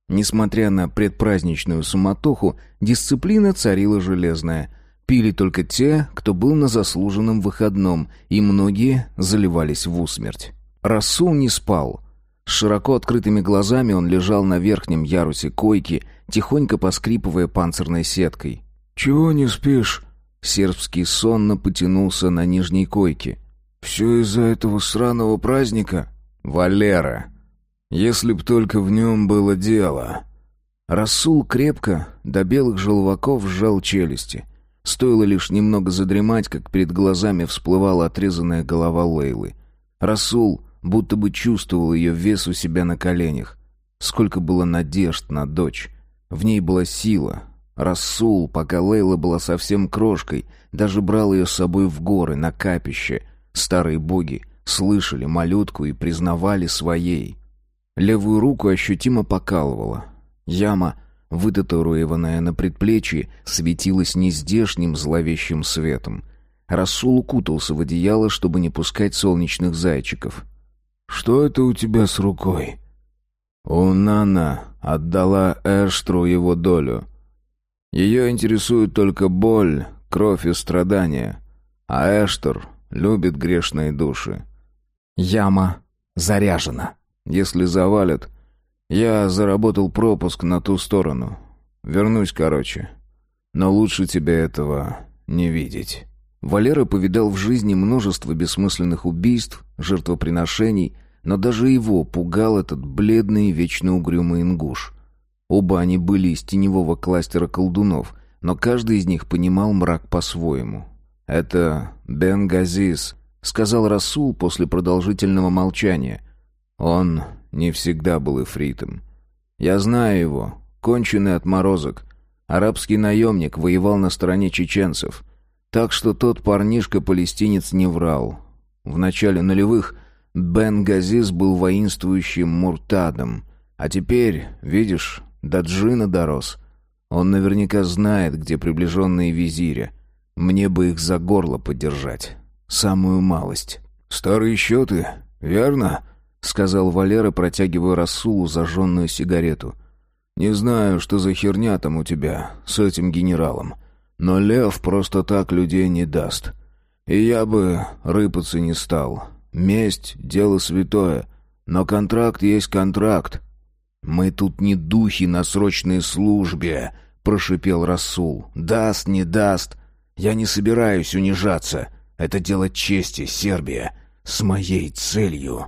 S5: Несмотря на предпраздничную суматоху, дисциплина царила железная. Пили только те, кто был на заслуженном выходном, и многие заливались в усмерть. Расул не спал. С широко открытыми глазами он лежал на верхнем ярусе койки, тихонько поскрипывая панцирной сеткой.
S4: «Чего не спишь?»
S5: Сербский сонно потянулся на нижней койке.
S4: Все из-за этого сраного праздника?
S5: Валера. Если б только в нем было дело. Расул крепко, до белых желваков сжал челюсти. Стоило лишь немного задремать, как перед глазами всплывала отрезанная голова Лейлы. Расул будто бы чувствовал ее вес у себя на коленях. Сколько было надежд на дочь. В ней была сила. Расул, пока Лейла была совсем крошкой, даже брал ее с собой в горы, на капище, Старые боги слышали малютку и признавали своей. Левую руку ощутимо покалывало. Яма, вытатуированная на предплечье, светилась нездешним зловещим светом. Расул укутался в одеяло, чтобы не пускать солнечных зайчиков.
S4: «Что это у тебя с рукой?»
S5: «У Нана отдала Эштру его долю. Ее интересует только боль, кровь и страдания, а Эштер любит грешные души. Яма заряжена. Если завалят, я заработал пропуск на ту сторону. Вернусь, короче. Но лучше тебе этого не видеть. Валера повидал в жизни множество бессмысленных убийств, жертвоприношений, но даже его пугал этот бледный, вечно угрюмый ингуш. Оба они были из теневого кластера колдунов, но каждый из них понимал мрак по-своему. «Это Бен Газис», — сказал Расул после продолжительного молчания. «Он не всегда был эфритом. Я знаю его, конченый отморозок. Арабский наемник воевал на стороне чеченцев. Так что тот парнишка-палестинец не врал. В начале нулевых Бен Газис был воинствующим муртадом. А теперь, видишь, до джина дорос. Он наверняка знает, где приближенные визиря. Мне бы их за горло подержать. Самую малость.
S4: «Старые счеты, верно?»
S5: — сказал Валера, протягивая Расулу зажженную сигарету.
S4: «Не знаю, что за херня там у тебя с этим генералом, но Лев просто так людей не даст. И я бы рыпаться не стал. Месть — дело святое, но контракт есть контракт».
S5: «Мы тут не духи на срочной службе», — прошипел Расул. «Даст, не даст. Я не собираюсь унижаться. Это дело чести, Сербия. С моей целью.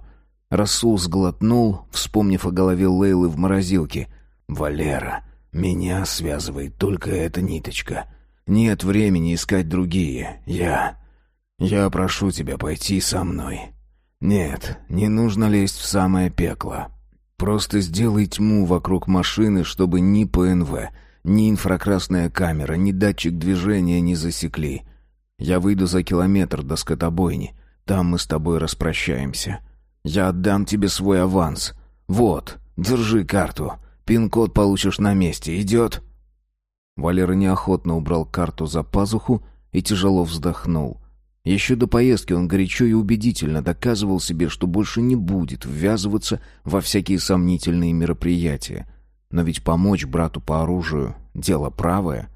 S5: Расул сглотнул, вспомнив о голове Лейлы в морозилке. «Валера, меня связывает только эта ниточка. Нет времени искать другие. Я... Я прошу тебя пойти со мной. Нет, не нужно лезть в самое пекло. Просто сделай тьму вокруг машины, чтобы ни ПНВ, ни инфракрасная камера, ни датчик движения не засекли. Я выйду за километр до скотобойни. Там мы с тобой распрощаемся. Я отдам тебе свой аванс. Вот, держи карту. Пин-код получишь на месте. Идет?» Валера неохотно убрал карту за пазуху и тяжело вздохнул. Еще до поездки он горячо и убедительно доказывал себе, что больше не будет ввязываться во всякие сомнительные мероприятия. Но ведь помочь брату по оружию — дело правое.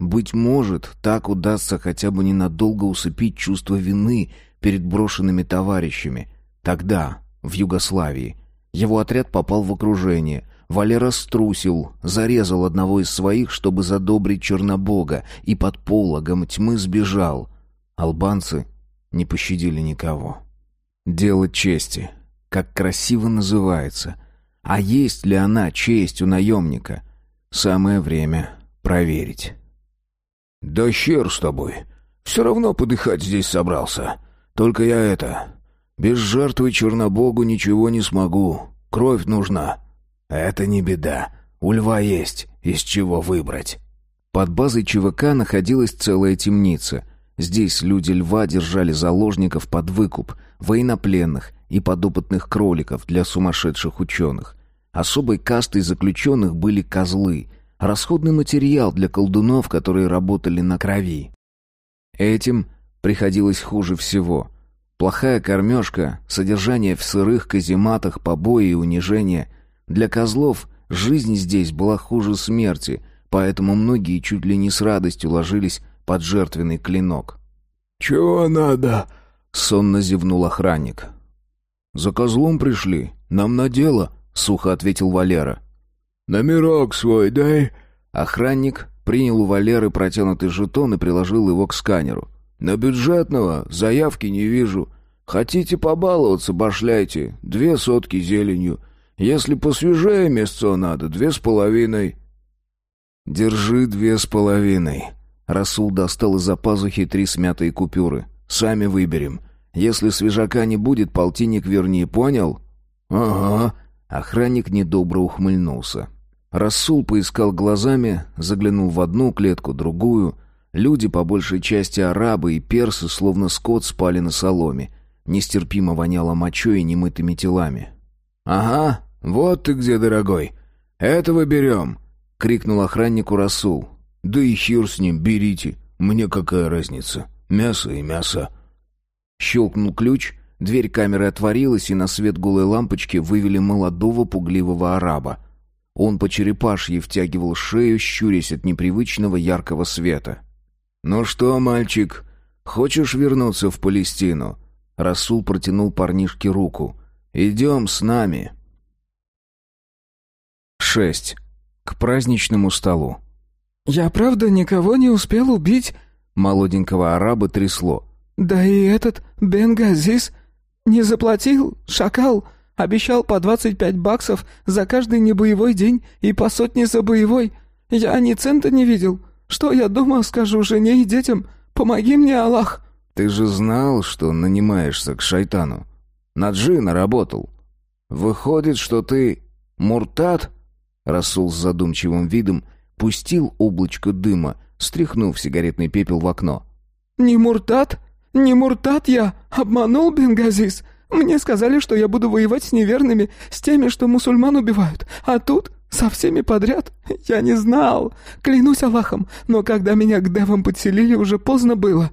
S5: Быть может, так удастся хотя бы ненадолго усыпить чувство вины перед брошенными товарищами. Тогда, в Югославии. Его отряд попал в окружение. Валера струсил, зарезал одного из своих, чтобы задобрить Чернобога, и под пологом тьмы сбежал. Албанцы не пощадили никого. Дело чести. Как красиво называется. А есть ли она, честь у наемника? Самое время проверить.
S4: «Да хер с тобой. Все равно подыхать здесь собрался. Только я это... Без жертвы Чернобогу ничего не смогу. Кровь нужна». «Это не беда. У льва есть из чего выбрать».
S5: Под базой ЧВК находилась целая темница. Здесь люди льва держали заложников под выкуп, военнопленных и подопытных кроликов для сумасшедших ученых. Особой кастой заключенных были козлы, расходный материал для колдунов, которые работали на крови. Этим приходилось хуже всего. Плохая кормежка, содержание в сырых казематах, побои и унижение – для козлов жизнь здесь была хуже смерти, поэтому многие чуть ли не с радостью ложились под жертвенный клинок.
S4: «Чего надо?»
S5: — сонно зевнул охранник.
S4: «За козлом пришли. Нам на дело», — сухо ответил Валера.
S6: «Номерок свой дай».
S5: Охранник принял у Валеры протянутый жетон и приложил его к сканеру.
S6: «На бюджетного заявки не вижу. Хотите побаловаться, башляйте. Две сотки зеленью. Если посвежее мясцо надо, две с половиной».
S5: «Держи две с половиной». Расул достал из-за пазухи три смятые купюры. «Сами выберем. Если свежака не будет, полтинник верни, понял?»
S6: «Ага».
S5: Охранник недобро ухмыльнулся. Расул поискал глазами, заглянул в одну клетку, другую. Люди, по большей части арабы и персы, словно скот, спали на соломе. Нестерпимо воняло мочой и немытыми телами.
S6: «Ага, «Вот ты где, дорогой! Этого берем!» — крикнул охраннику Расул.
S4: «Да и хер с ним, берите! Мне какая разница? Мясо и мясо!»
S5: Щелкнул ключ, дверь камеры отворилась, и на свет голой лампочки вывели молодого пугливого араба. Он по черепашье втягивал шею, щурясь от непривычного яркого света.
S6: «Ну что, мальчик, хочешь вернуться в Палестину?»
S5: Расул протянул парнишке руку.
S6: «Идем с нами!»
S5: 6. К праздничному столу.
S7: «Я правда никого не успел убить?»
S5: Молоденького араба трясло.
S7: «Да и этот Бенгазис не заплатил, шакал, обещал по 25 баксов за каждый небоевой день и по сотне за боевой. Я ни цента не видел. Что я дома скажу жене и детям? Помоги мне, Аллах!»
S5: «Ты же знал, что нанимаешься к шайтану. На джина работал. Выходит, что ты муртат?» Расул с задумчивым видом пустил облачко дыма, стряхнув сигаретный пепел в окно.
S7: «Не Муртат? Не Муртат я? Обманул Бенгазис? Мне сказали, что я буду воевать с неверными, с теми, что мусульман убивают. А тут со всеми подряд? Я не знал. Клянусь Аллахом, но когда меня к девам подселили, уже поздно было».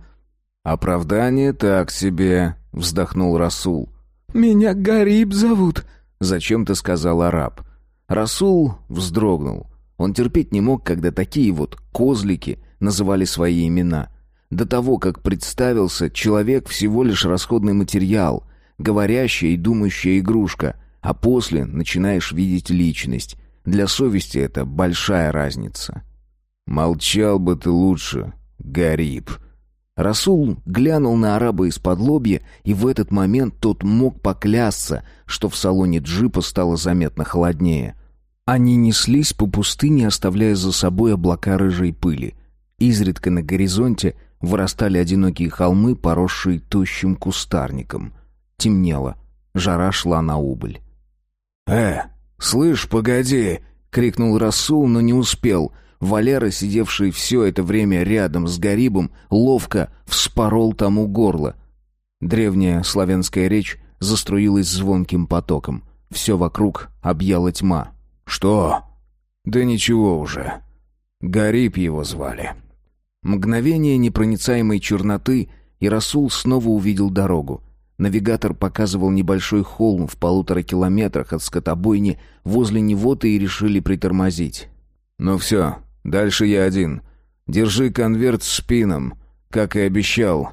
S5: «Оправдание так себе», — вздохнул Расул.
S7: «Меня Гариб зовут», —
S5: зачем-то сказал араб. Расул вздрогнул. Он терпеть не мог, когда такие вот козлики называли свои имена. До того, как представился, человек всего лишь расходный материал, говорящая и думающая игрушка, а после начинаешь видеть личность. Для совести это большая разница. «Молчал бы ты лучше, Гариб», Расул глянул на араба из-под лобья, и в этот момент тот мог поклясться, что в салоне джипа стало заметно холоднее. Они неслись по пустыне, оставляя за собой облака рыжей пыли. Изредка на горизонте вырастали одинокие холмы, поросшие тощим кустарником. Темнело. Жара шла на убыль.
S6: «Э, слышь, погоди!» — крикнул Расул, но не успел — Валера, сидевший все это время рядом с Гарибом, ловко вспорол тому горло.
S5: Древняя славянская речь заструилась звонким потоком. Все вокруг объяла тьма.
S6: «Что?» «Да ничего уже. Гариб его звали».
S5: Мгновение непроницаемой черноты, и Расул снова увидел дорогу. Навигатор показывал небольшой холм в полутора километрах от скотобойни, возле него-то и решили притормозить.
S6: «Ну все, Дальше я один. Держи конверт с пином, как и обещал.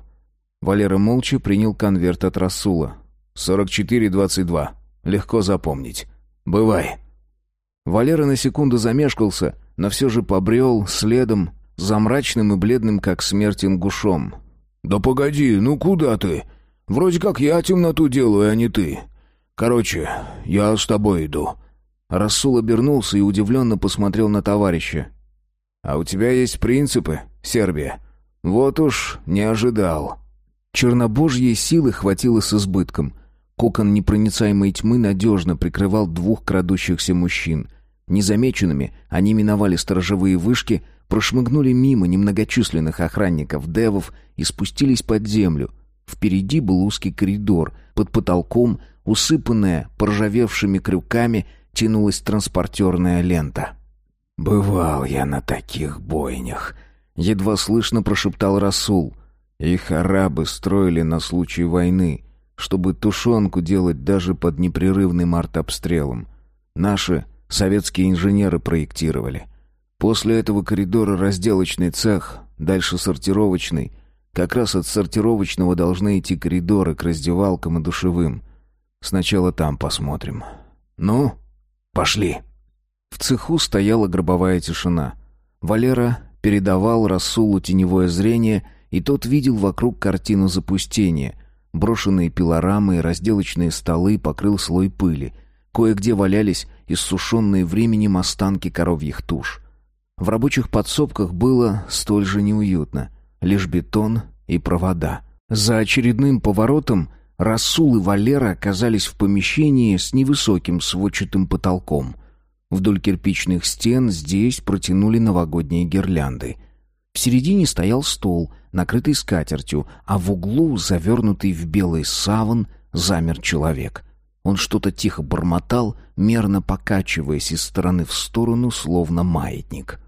S6: Валера молча принял конверт от Расула. «Сорок четыре двадцать два. Легко запомнить. Бывай». Валера на секунду замешкался, но все же побрел следом за мрачным и бледным, как смерть, ингушом. «Да погоди, ну куда ты? Вроде как я темноту делаю, а не ты. Короче, я с тобой иду». Расул обернулся и удивленно посмотрел на товарища. «А у тебя есть принципы, Сербия?» «Вот уж не ожидал». Чернобожьей силы хватило с избытком. Кокон непроницаемой тьмы надежно прикрывал двух крадущихся мужчин. Незамеченными они миновали сторожевые вышки, прошмыгнули мимо немногочисленных охранников-девов и спустились под землю. Впереди был узкий коридор, под потолком, усыпанная поржавевшими крюками, тянулась транспортерная лента. «Бывал я на таких бойнях», — едва слышно прошептал Расул. «Их арабы строили на случай войны, чтобы тушенку делать даже под непрерывным артобстрелом. Наши советские инженеры проектировали. После этого коридора разделочный цех, дальше сортировочный. Как раз от сортировочного должны идти коридоры к раздевалкам и душевым. Сначала там посмотрим. Ну, пошли. В цеху стояла гробовая тишина. Валера передавал Расулу теневое зрение, и тот видел вокруг картину запустения. Брошенные пилорамы и разделочные столы покрыл слой пыли. Кое-где валялись иссушенные временем останки коровьих туш. В рабочих подсобках было столь же неуютно. Лишь бетон и провода. За очередным поворотом Расул и Валера оказались в помещении с невысоким сводчатым потолком. Вдоль кирпичных стен здесь протянули новогодние гирлянды. В середине стоял стол, накрытый скатертью, а в углу, завернутый в белый саван, замер человек. Он что-то тихо бормотал, мерно покачиваясь из стороны в сторону, словно маятник.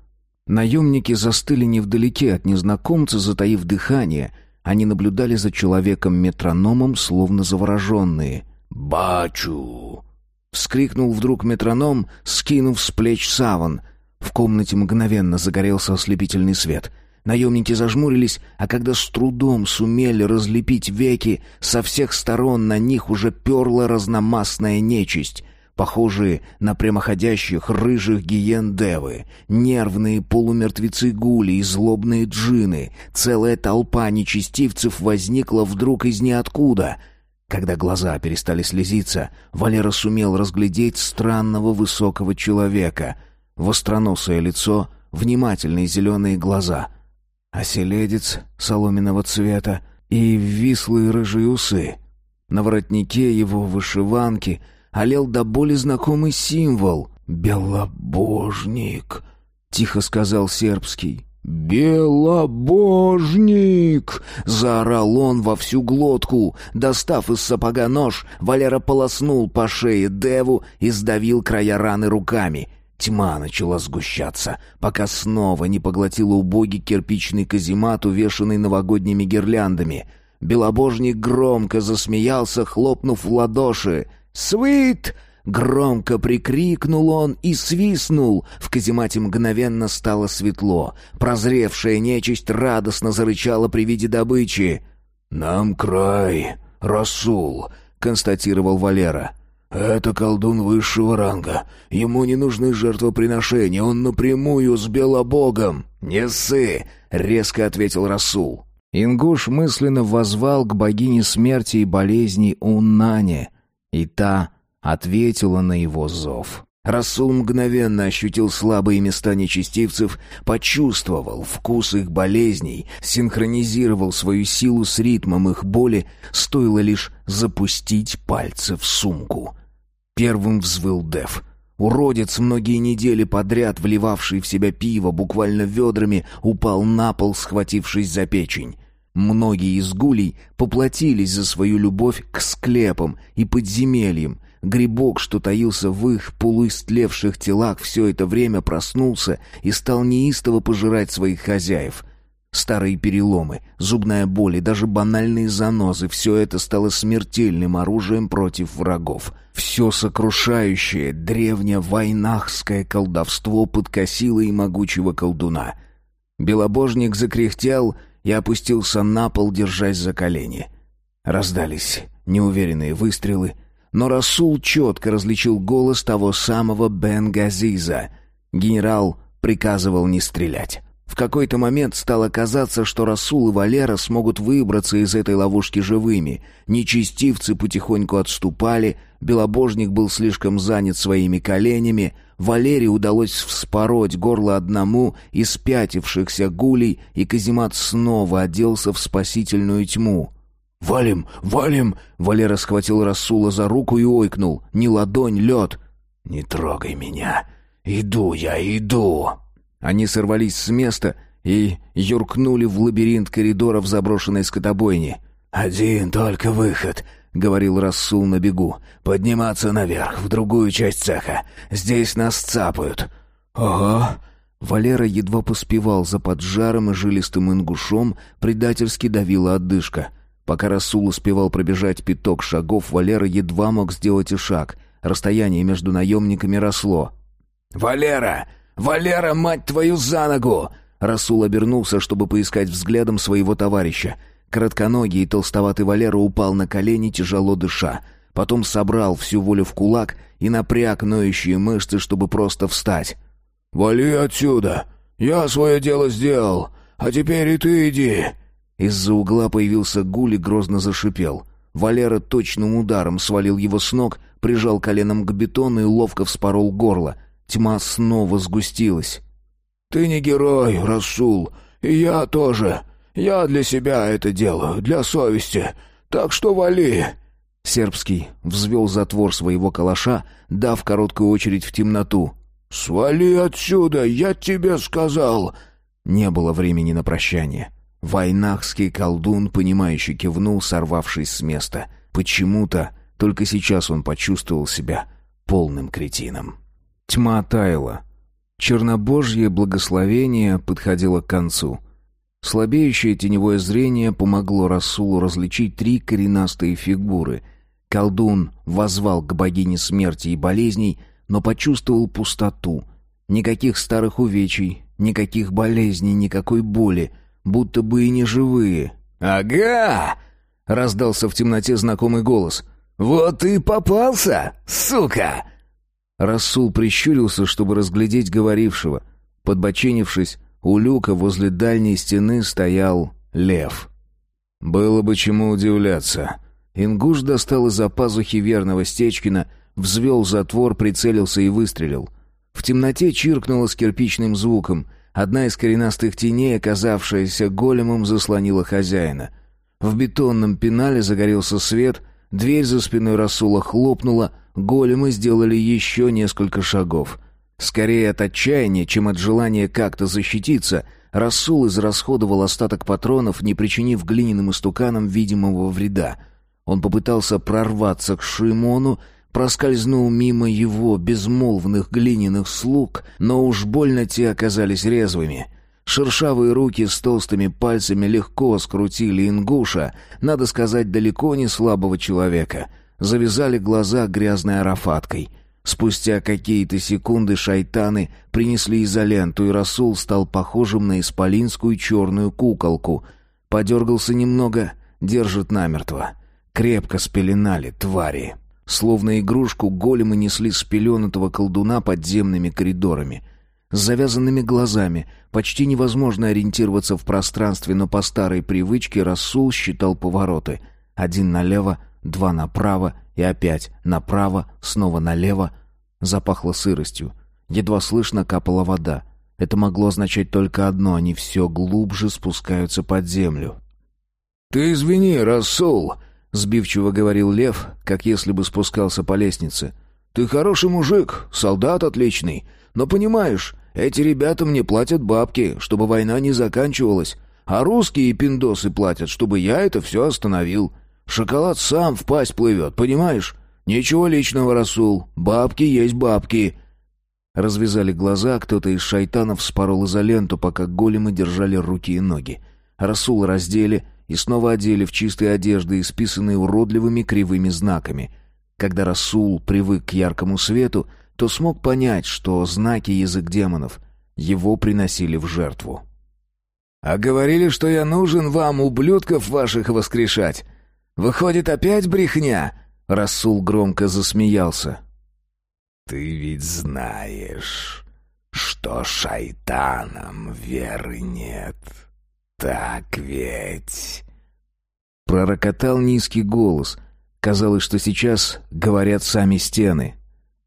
S6: Наемники застыли невдалеке от незнакомца, затаив дыхание. Они наблюдали за человеком-метрономом, словно завороженные. «Бачу!» — вскрикнул вдруг метроном, скинув с плеч саван. В комнате мгновенно загорелся ослепительный свет. Наемники зажмурились, а когда с трудом сумели разлепить веки, со всех сторон на них уже перла разномастная нечисть — похожие на прямоходящих рыжих гиен-девы, нервные полумертвецы-гули и злобные джины. Целая толпа нечестивцев возникла вдруг из ниоткуда. Когда глаза перестали слезиться, Валера сумел разглядеть странного высокого человека. Востроносое лицо, внимательные зеленые глаза. Оселедец соломенного цвета и вислые рыжие усы. На воротнике его вышиванки — олел до боли знакомый символ. «Белобожник», — тихо сказал сербский. «Белобожник!» — заорал он во всю глотку. Достав из сапога нож, Валера полоснул по шее Деву и сдавил края раны руками. Тьма начала сгущаться, пока снова не поглотила убогий кирпичный каземат, увешанный новогодними гирляндами. Белобожник громко засмеялся, хлопнув в ладоши. «Свит!» Громко прикрикнул он и свистнул. В каземате мгновенно стало светло. Прозревшая нечисть радостно зарычала при виде добычи. «Нам край, Расул», — констатировал Валера. «Это колдун высшего ранга. Ему не нужны жертвоприношения, он напрямую с Белобогом». «Не ссы!» — резко ответил Расул. Ингуш мысленно возвал к богине смерти и болезней Уннане — и та ответила на его зов. Расул мгновенно ощутил слабые места нечестивцев, почувствовал вкус их болезней, синхронизировал свою силу с ритмом их боли, стоило лишь запустить пальцы в сумку. Первым взвыл Дев. Уродец, многие недели подряд вливавший в себя пиво буквально ведрами, упал на пол, схватившись за печень. Многие из гулей поплатились за свою любовь к склепам и подземельям. Грибок, что таился в их полуистлевших телах, все это время проснулся и стал неистово пожирать своих хозяев. Старые переломы, зубная боль и даже банальные занозы — все это стало смертельным оружием против врагов. Все сокрушающее древнее войнахское колдовство подкосило и могучего колдуна. Белобожник закряхтел
S5: и опустился на пол, держась за колени. Раздались неуверенные выстрелы, но Расул четко различил голос того самого Бен Газиза. Генерал приказывал не стрелять. В какой-то момент стало казаться, что Расул и Валера смогут выбраться из этой ловушки живыми. Нечестивцы потихоньку отступали, Белобожник был слишком занят своими коленями, Валерии удалось вспороть горло одному из спятившихся гулей, и Казимат снова оделся в спасительную тьму.
S4: «Валим! Валим!»
S5: Валера схватил Расула за руку и ойкнул. «Не ладонь, лед!»
S4: «Не трогай меня! Иду я, иду!»
S5: Они сорвались с места и юркнули в лабиринт коридоров заброшенной скотобойни.
S4: «Один только выход», — говорил Рассул на бегу. «Подниматься наверх, в другую часть цеха. Здесь нас цапают».
S5: «Ого!» Валера едва поспевал за поджаром и жилистым ингушом, предательски давила отдышка. Пока Расул успевал пробежать пяток шагов, Валера едва мог сделать и шаг. Расстояние между наемниками росло.
S4: «Валера! «Валера, мать твою, за ногу!»
S5: Расул обернулся, чтобы поискать взглядом своего товарища. Коротконогий и толстоватый Валера упал на колени, тяжело дыша. Потом собрал всю волю в кулак и напряг ноющие мышцы, чтобы просто встать.
S4: «Вали отсюда! Я свое дело сделал, а теперь и ты иди!»
S5: Из-за угла появился гуль и грозно зашипел. Валера точным ударом свалил его с ног, прижал коленом к бетону и ловко вспорол горло — Тьма снова сгустилась.
S4: «Ты не герой, Расул, и я тоже. Я для себя это делаю, для совести. Так что вали!»
S5: Сербский взвел затвор своего калаша, дав короткую очередь в темноту.
S4: «Свали отсюда, я тебе сказал!»
S5: Не было времени на прощание. Войнахский колдун, понимающе кивнул, сорвавшись с места. Почему-то только сейчас он почувствовал себя полным кретином. Тьма таяла. Чернобожье благословение подходило к концу. Слабеющее теневое зрение помогло Расулу различить три коренастые фигуры. Колдун возвал к богине смерти и болезней, но почувствовал пустоту. Никаких старых увечий, никаких болезней, никакой боли, будто бы и не живые.
S4: «Ага!» — раздался в темноте знакомый голос. «Вот и попался, сука!»
S5: Расул прищурился, чтобы разглядеть говорившего. Подбоченившись, у люка возле дальней стены стоял лев.
S6: Было бы чему удивляться.
S5: Ингуш достал из-за пазухи верного Стечкина, взвел затвор, прицелился и выстрелил. В темноте чиркнуло с кирпичным звуком. Одна из коренастых теней, оказавшаяся големом, заслонила хозяина. В бетонном пенале загорелся свет, дверь за спиной Расула хлопнула — големы сделали еще несколько шагов. Скорее от отчаяния, чем от желания как-то защититься, Расул израсходовал остаток патронов, не причинив глиняным истуканам видимого вреда. Он попытался прорваться к Шимону, проскользнул мимо его безмолвных глиняных слуг, но уж больно те оказались резвыми. Шершавые руки с толстыми пальцами легко скрутили ингуша, надо сказать, далеко не слабого человека — завязали глаза грязной арафаткой. Спустя какие-то секунды шайтаны принесли изоленту, и Расул стал похожим на исполинскую черную куколку. Подергался немного, держит намертво. Крепко спеленали, твари. Словно игрушку големы несли спеленутого колдуна подземными коридорами. С завязанными глазами, почти невозможно ориентироваться в пространстве, но по старой привычке Расул считал повороты. Один налево, Два направо и опять направо, снова налево. Запахло сыростью. Едва слышно капала вода. Это могло означать только одно — они все глубже спускаются под землю.
S4: «Ты извини, Расул!»
S5: — сбивчиво говорил Лев, как если бы спускался по лестнице.
S4: «Ты хороший мужик, солдат отличный. Но понимаешь, эти ребята мне платят бабки, чтобы война не заканчивалась. А русские пиндосы платят, чтобы я это все остановил. Шоколад сам в пасть плывет, понимаешь? Ничего личного, Расул. Бабки есть бабки».
S5: Развязали глаза, кто-то из шайтанов спорол изоленту, пока големы держали руки и ноги. Расул раздели и снова одели в чистые одежды, исписанные уродливыми кривыми знаками. Когда Расул привык к яркому свету, то смог понять, что знаки язык демонов его приносили в жертву.
S6: А говорили, что я нужен вам, ублюдков ваших, воскрешать. Выходит, опять брехня?» Расул громко засмеялся.
S5: «Ты ведь знаешь, что шайтанам веры нет. Так ведь?»
S6: Пророкотал низкий голос. Казалось, что сейчас говорят сами стены.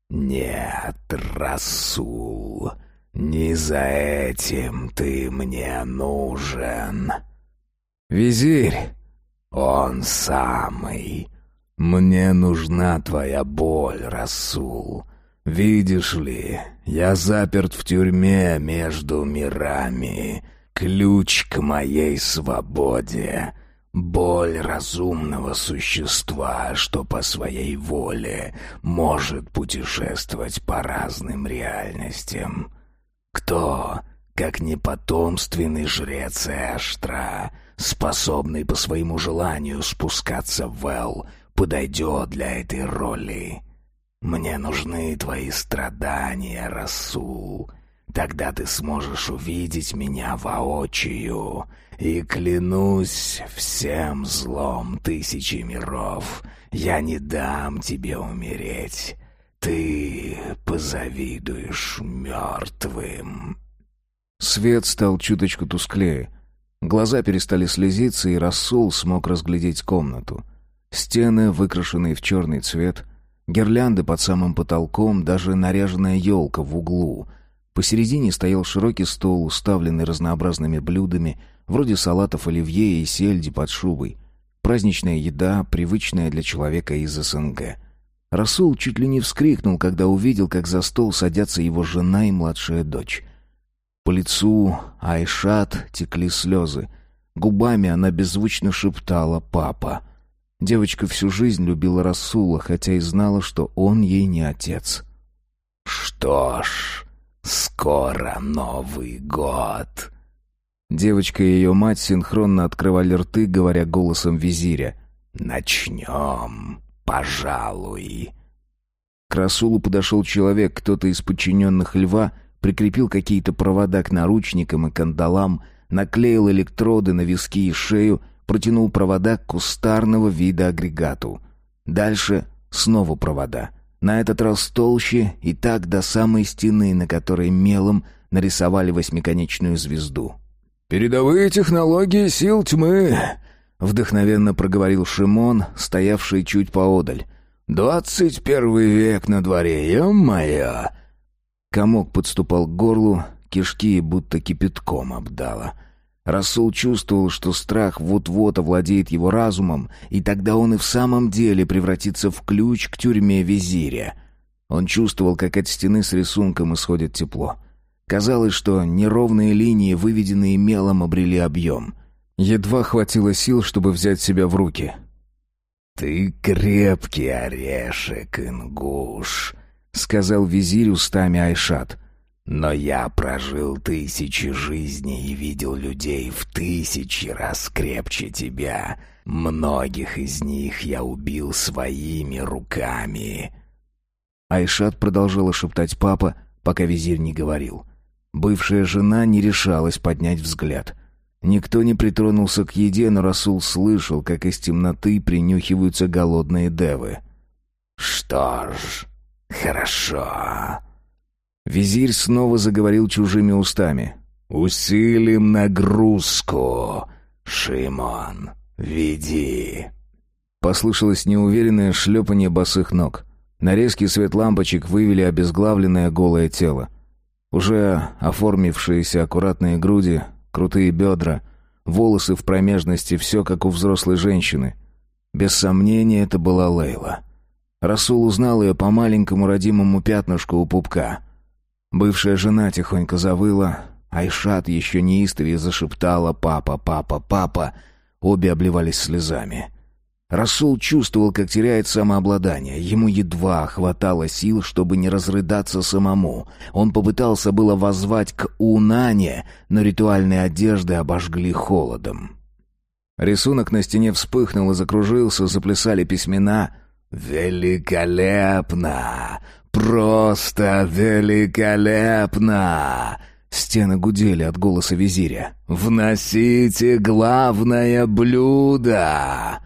S5: «Нет, Расул, не за этим ты мне нужен».
S6: «Визирь!»
S5: «Он самый. Мне нужна твоя боль, Расул. Видишь ли, я заперт в тюрьме между мирами. Ключ к моей свободе. Боль разумного существа, что по своей воле может путешествовать по разным реальностям. Кто, как не потомственный жрец Эштра, способный по своему желанию спускаться в Эл, подойдет для этой роли? Мне нужны твои страдания, Расул. Тогда ты сможешь увидеть меня воочию, и клянусь всем злом тысячи миров, я не дам тебе умереть. Ты позавидуешь мертвым».
S6: Свет стал чуточку тусклее. Глаза перестали слезиться, и Расул смог разглядеть комнату. Стены, выкрашенные в черный цвет, гирлянды под самым потолком, даже наряженная елка в углу. Посередине стоял широкий стол, уставленный разнообразными блюдами, вроде салатов оливье и сельди под шубой. Праздничная еда, привычная для человека из СНГ. Расул чуть ли не вскрикнул, когда увидел, как за стол садятся его жена и младшая дочь. По лицу Айшат текли слезы. Губами она беззвучно шептала «папа». Девочка всю жизнь любила Расула, хотя и знала, что он ей не отец.
S5: «Что ж, скоро Новый год»,
S6: Девочка и ее мать синхронно открывали рты, говоря голосом визиря.
S5: «Начнем, пожалуй».
S6: К Расулу подошел человек, кто-то из подчиненных льва, прикрепил какие-то провода к наручникам и кандалам, наклеил электроды на виски и шею, протянул провода к кустарного вида агрегату. Дальше снова провода. На этот раз толще и так до самой стены, на которой мелом нарисовали восьмиконечную звезду.
S4: «Передовые технологии сил тьмы», —
S6: вдохновенно проговорил Шимон, стоявший чуть поодаль.
S4: «Двадцать первый век на дворе, ё-моё!»
S6: Комок подступал к горлу, кишки будто кипятком обдало. Расул чувствовал, что страх вот-вот овладеет его разумом, и тогда он и в самом деле превратится в ключ к тюрьме визиря. Он чувствовал, как от стены с рисунком исходит тепло. Казалось, что неровные линии, выведенные мелом, обрели объем. Едва хватило сил, чтобы взять себя в руки.
S5: «Ты крепкий орешек, Ингуш», — сказал
S6: визирь устами Айшат.
S5: «Но я прожил тысячи жизней и видел людей в тысячи раз крепче тебя. Многих из них я убил своими руками».
S6: Айшат продолжала шептать папа, пока визирь не говорил. Бывшая жена не решалась поднять взгляд. Никто не притронулся к еде, но Расул слышал, как из темноты принюхиваются голодные девы.
S5: «Что ж, хорошо».
S6: Визирь снова заговорил чужими устами.
S5: «Усилим нагрузку. Шимон, веди».
S6: Послышалось неуверенное шлепание босых ног. На резкий свет лампочек вывели обезглавленное голое тело. Уже оформившиеся аккуратные груди, крутые бедра, волосы в промежности, все как у взрослой женщины. Без сомнения, это была Лейла. Расул узнал ее по маленькому родимому пятнышку у пупка. Бывшая жена тихонько завыла, Айшат еще неистовее зашептала «папа, папа, папа». Обе обливались слезами. Расул чувствовал, как теряет самообладание. Ему едва хватало сил, чтобы не разрыдаться самому. Он попытался было воззвать к Унане, но ритуальные одежды обожгли холодом. Рисунок на стене вспыхнул и закружился, заплясали письмена.
S5: «Великолепно! Просто великолепно!» Стены гудели от голоса визиря. «Вносите главное блюдо!»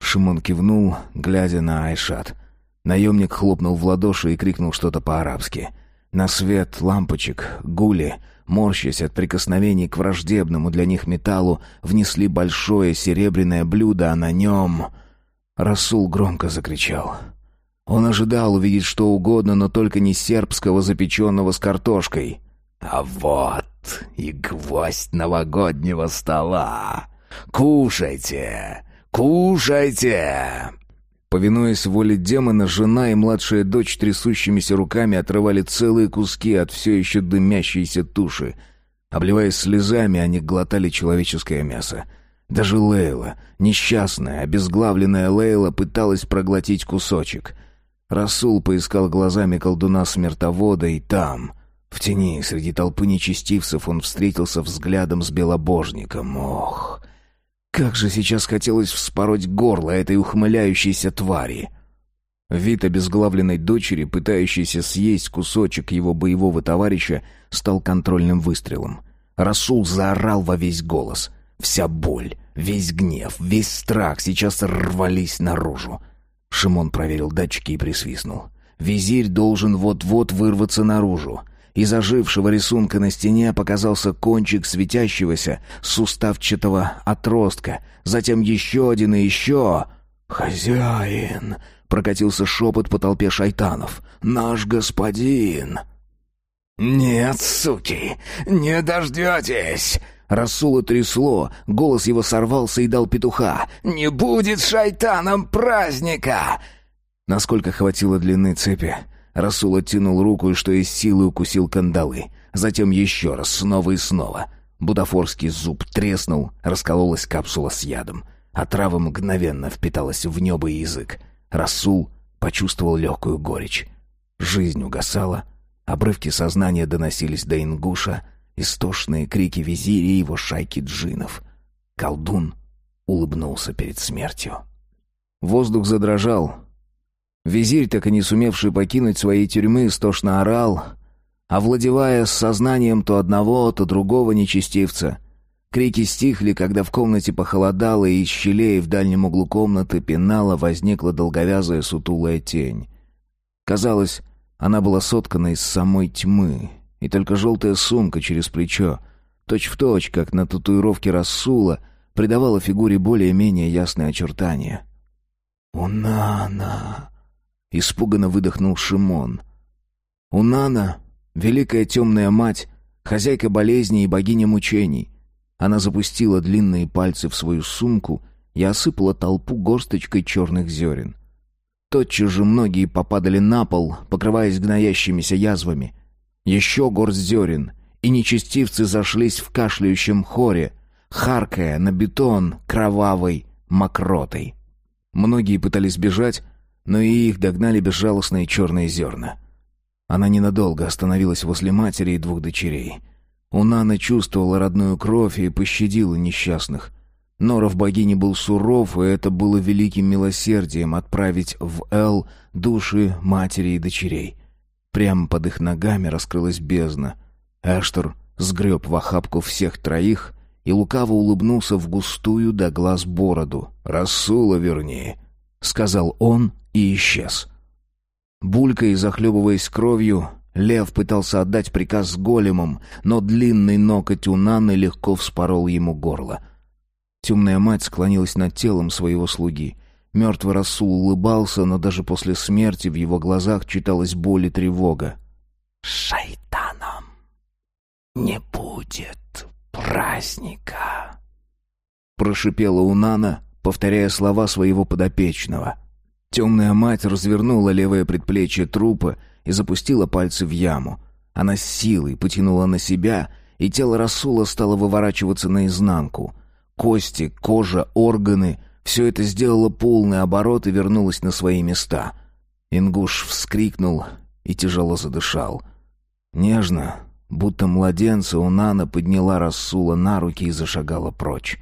S5: Шимон кивнул, глядя на Айшат. Наемник хлопнул в ладоши и крикнул что-то по-арабски. На свет лампочек, гули, морщась от прикосновений к враждебному для них металлу, внесли большое серебряное блюдо, а на нем... Расул громко закричал. Он ожидал увидеть что угодно, но только не сербского запеченного с картошкой. «А вот и гвоздь новогоднего стола! Кушайте! Кушайте!» Повинуясь воле демона, жена и младшая дочь трясущимися руками отрывали целые куски от все еще дымящейся туши. Обливаясь слезами, они глотали человеческое мясо. Даже Лейла, несчастная, обезглавленная Лейла, пыталась проглотить кусочек. Расул поискал глазами колдуна-смертовода, и там, в тени, среди толпы нечестивцев, он встретился взглядом с белобожником. Ох, как же сейчас хотелось вспороть горло этой ухмыляющейся твари! Вид обезглавленной дочери, пытающейся съесть кусочек его боевого товарища, стал контрольным выстрелом. Расул заорал во весь голос. Вся боль, весь гнев, весь страх сейчас рвались наружу. Шимон проверил датчики и присвистнул. Визирь должен вот-вот вырваться наружу. Из ожившего рисунка на стене показался кончик светящегося суставчатого отростка, затем еще один и еще... «Хозяин!» — прокатился шепот по толпе шайтанов. «Наш господин!» «Нет, суки, не дождетесь!» Расула трясло, голос его сорвался и дал петуха. «Не будет шайтаном праздника!» Насколько хватило длины цепи, Расул оттянул руку и что из силы укусил кандалы. Затем еще раз, снова и снова. Бутафорский зуб треснул, раскололась капсула с ядом. А трава мгновенно впиталась в небо и язык. Расул почувствовал легкую горечь. Жизнь угасала, обрывки сознания доносились до ингуша, истошные крики визиря и его шайки джинов. Колдун улыбнулся перед смертью. Воздух задрожал, Визирь, так и не сумевший покинуть своей тюрьмы, стошно орал, овладевая с сознанием то одного, то другого нечестивца. Крики стихли, когда в комнате похолодало, и из щелей в дальнем углу комнаты пенала возникла долговязая сутулая тень. Казалось, она была соткана из самой тьмы, и только желтая сумка через плечо, точь-в-точь, точь, как на татуировке Рассула, придавала фигуре более-менее ясные очертания. «Унана!» Испуганно выдохнул Шимон. Унана, великая темная мать, хозяйка болезней и богиня мучений. Она запустила длинные пальцы в свою сумку и осыпала толпу горсточкой черных зерен. Тотчас же многие попадали на пол, покрываясь гноящимися язвами. Еще горсть зерен, и нечестивцы зашлись в кашляющем хоре, харкая на бетон кровавой мокротой. Многие пытались бежать, но и их догнали безжалостные черные зерна. Она ненадолго остановилась возле матери и двух дочерей. Унана чувствовала родную кровь и пощадила несчастных. Норов богини был суров, и это было великим милосердием отправить в Эл души матери и дочерей. Прямо под их ногами раскрылась бездна. Эштор сгреб в охапку всех троих и лукаво улыбнулся в густую до глаз бороду. «Рассула вернее», — сказал он и исчез. Булькой, захлебываясь кровью, лев пытался отдать приказ с големом, но длинный ноготь Унаны легко вспорол ему горло. Темная мать склонилась над телом своего слуги. Мертвый Расул улыбался, но даже после смерти в его глазах читалась боль и тревога.
S2: «Шайтаном не будет праздника!»
S5: Прошипела Унана, повторяя слова своего подопечного — Темная мать развернула левое предплечье трупа и запустила пальцы в яму. Она с силой потянула на себя, и тело Расула стало выворачиваться наизнанку. Кости, кожа, органы — все это сделало полный оборот и вернулось на свои места. Ингуш вскрикнул и тяжело задышал. Нежно, будто младенца, Унана подняла Расула на руки и зашагала прочь.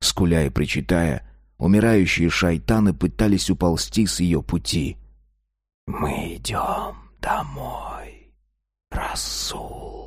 S5: Скуля и причитая, Умирающие шайтаны пытались уползти с ее пути.
S2: «Мы идем домой, Расул».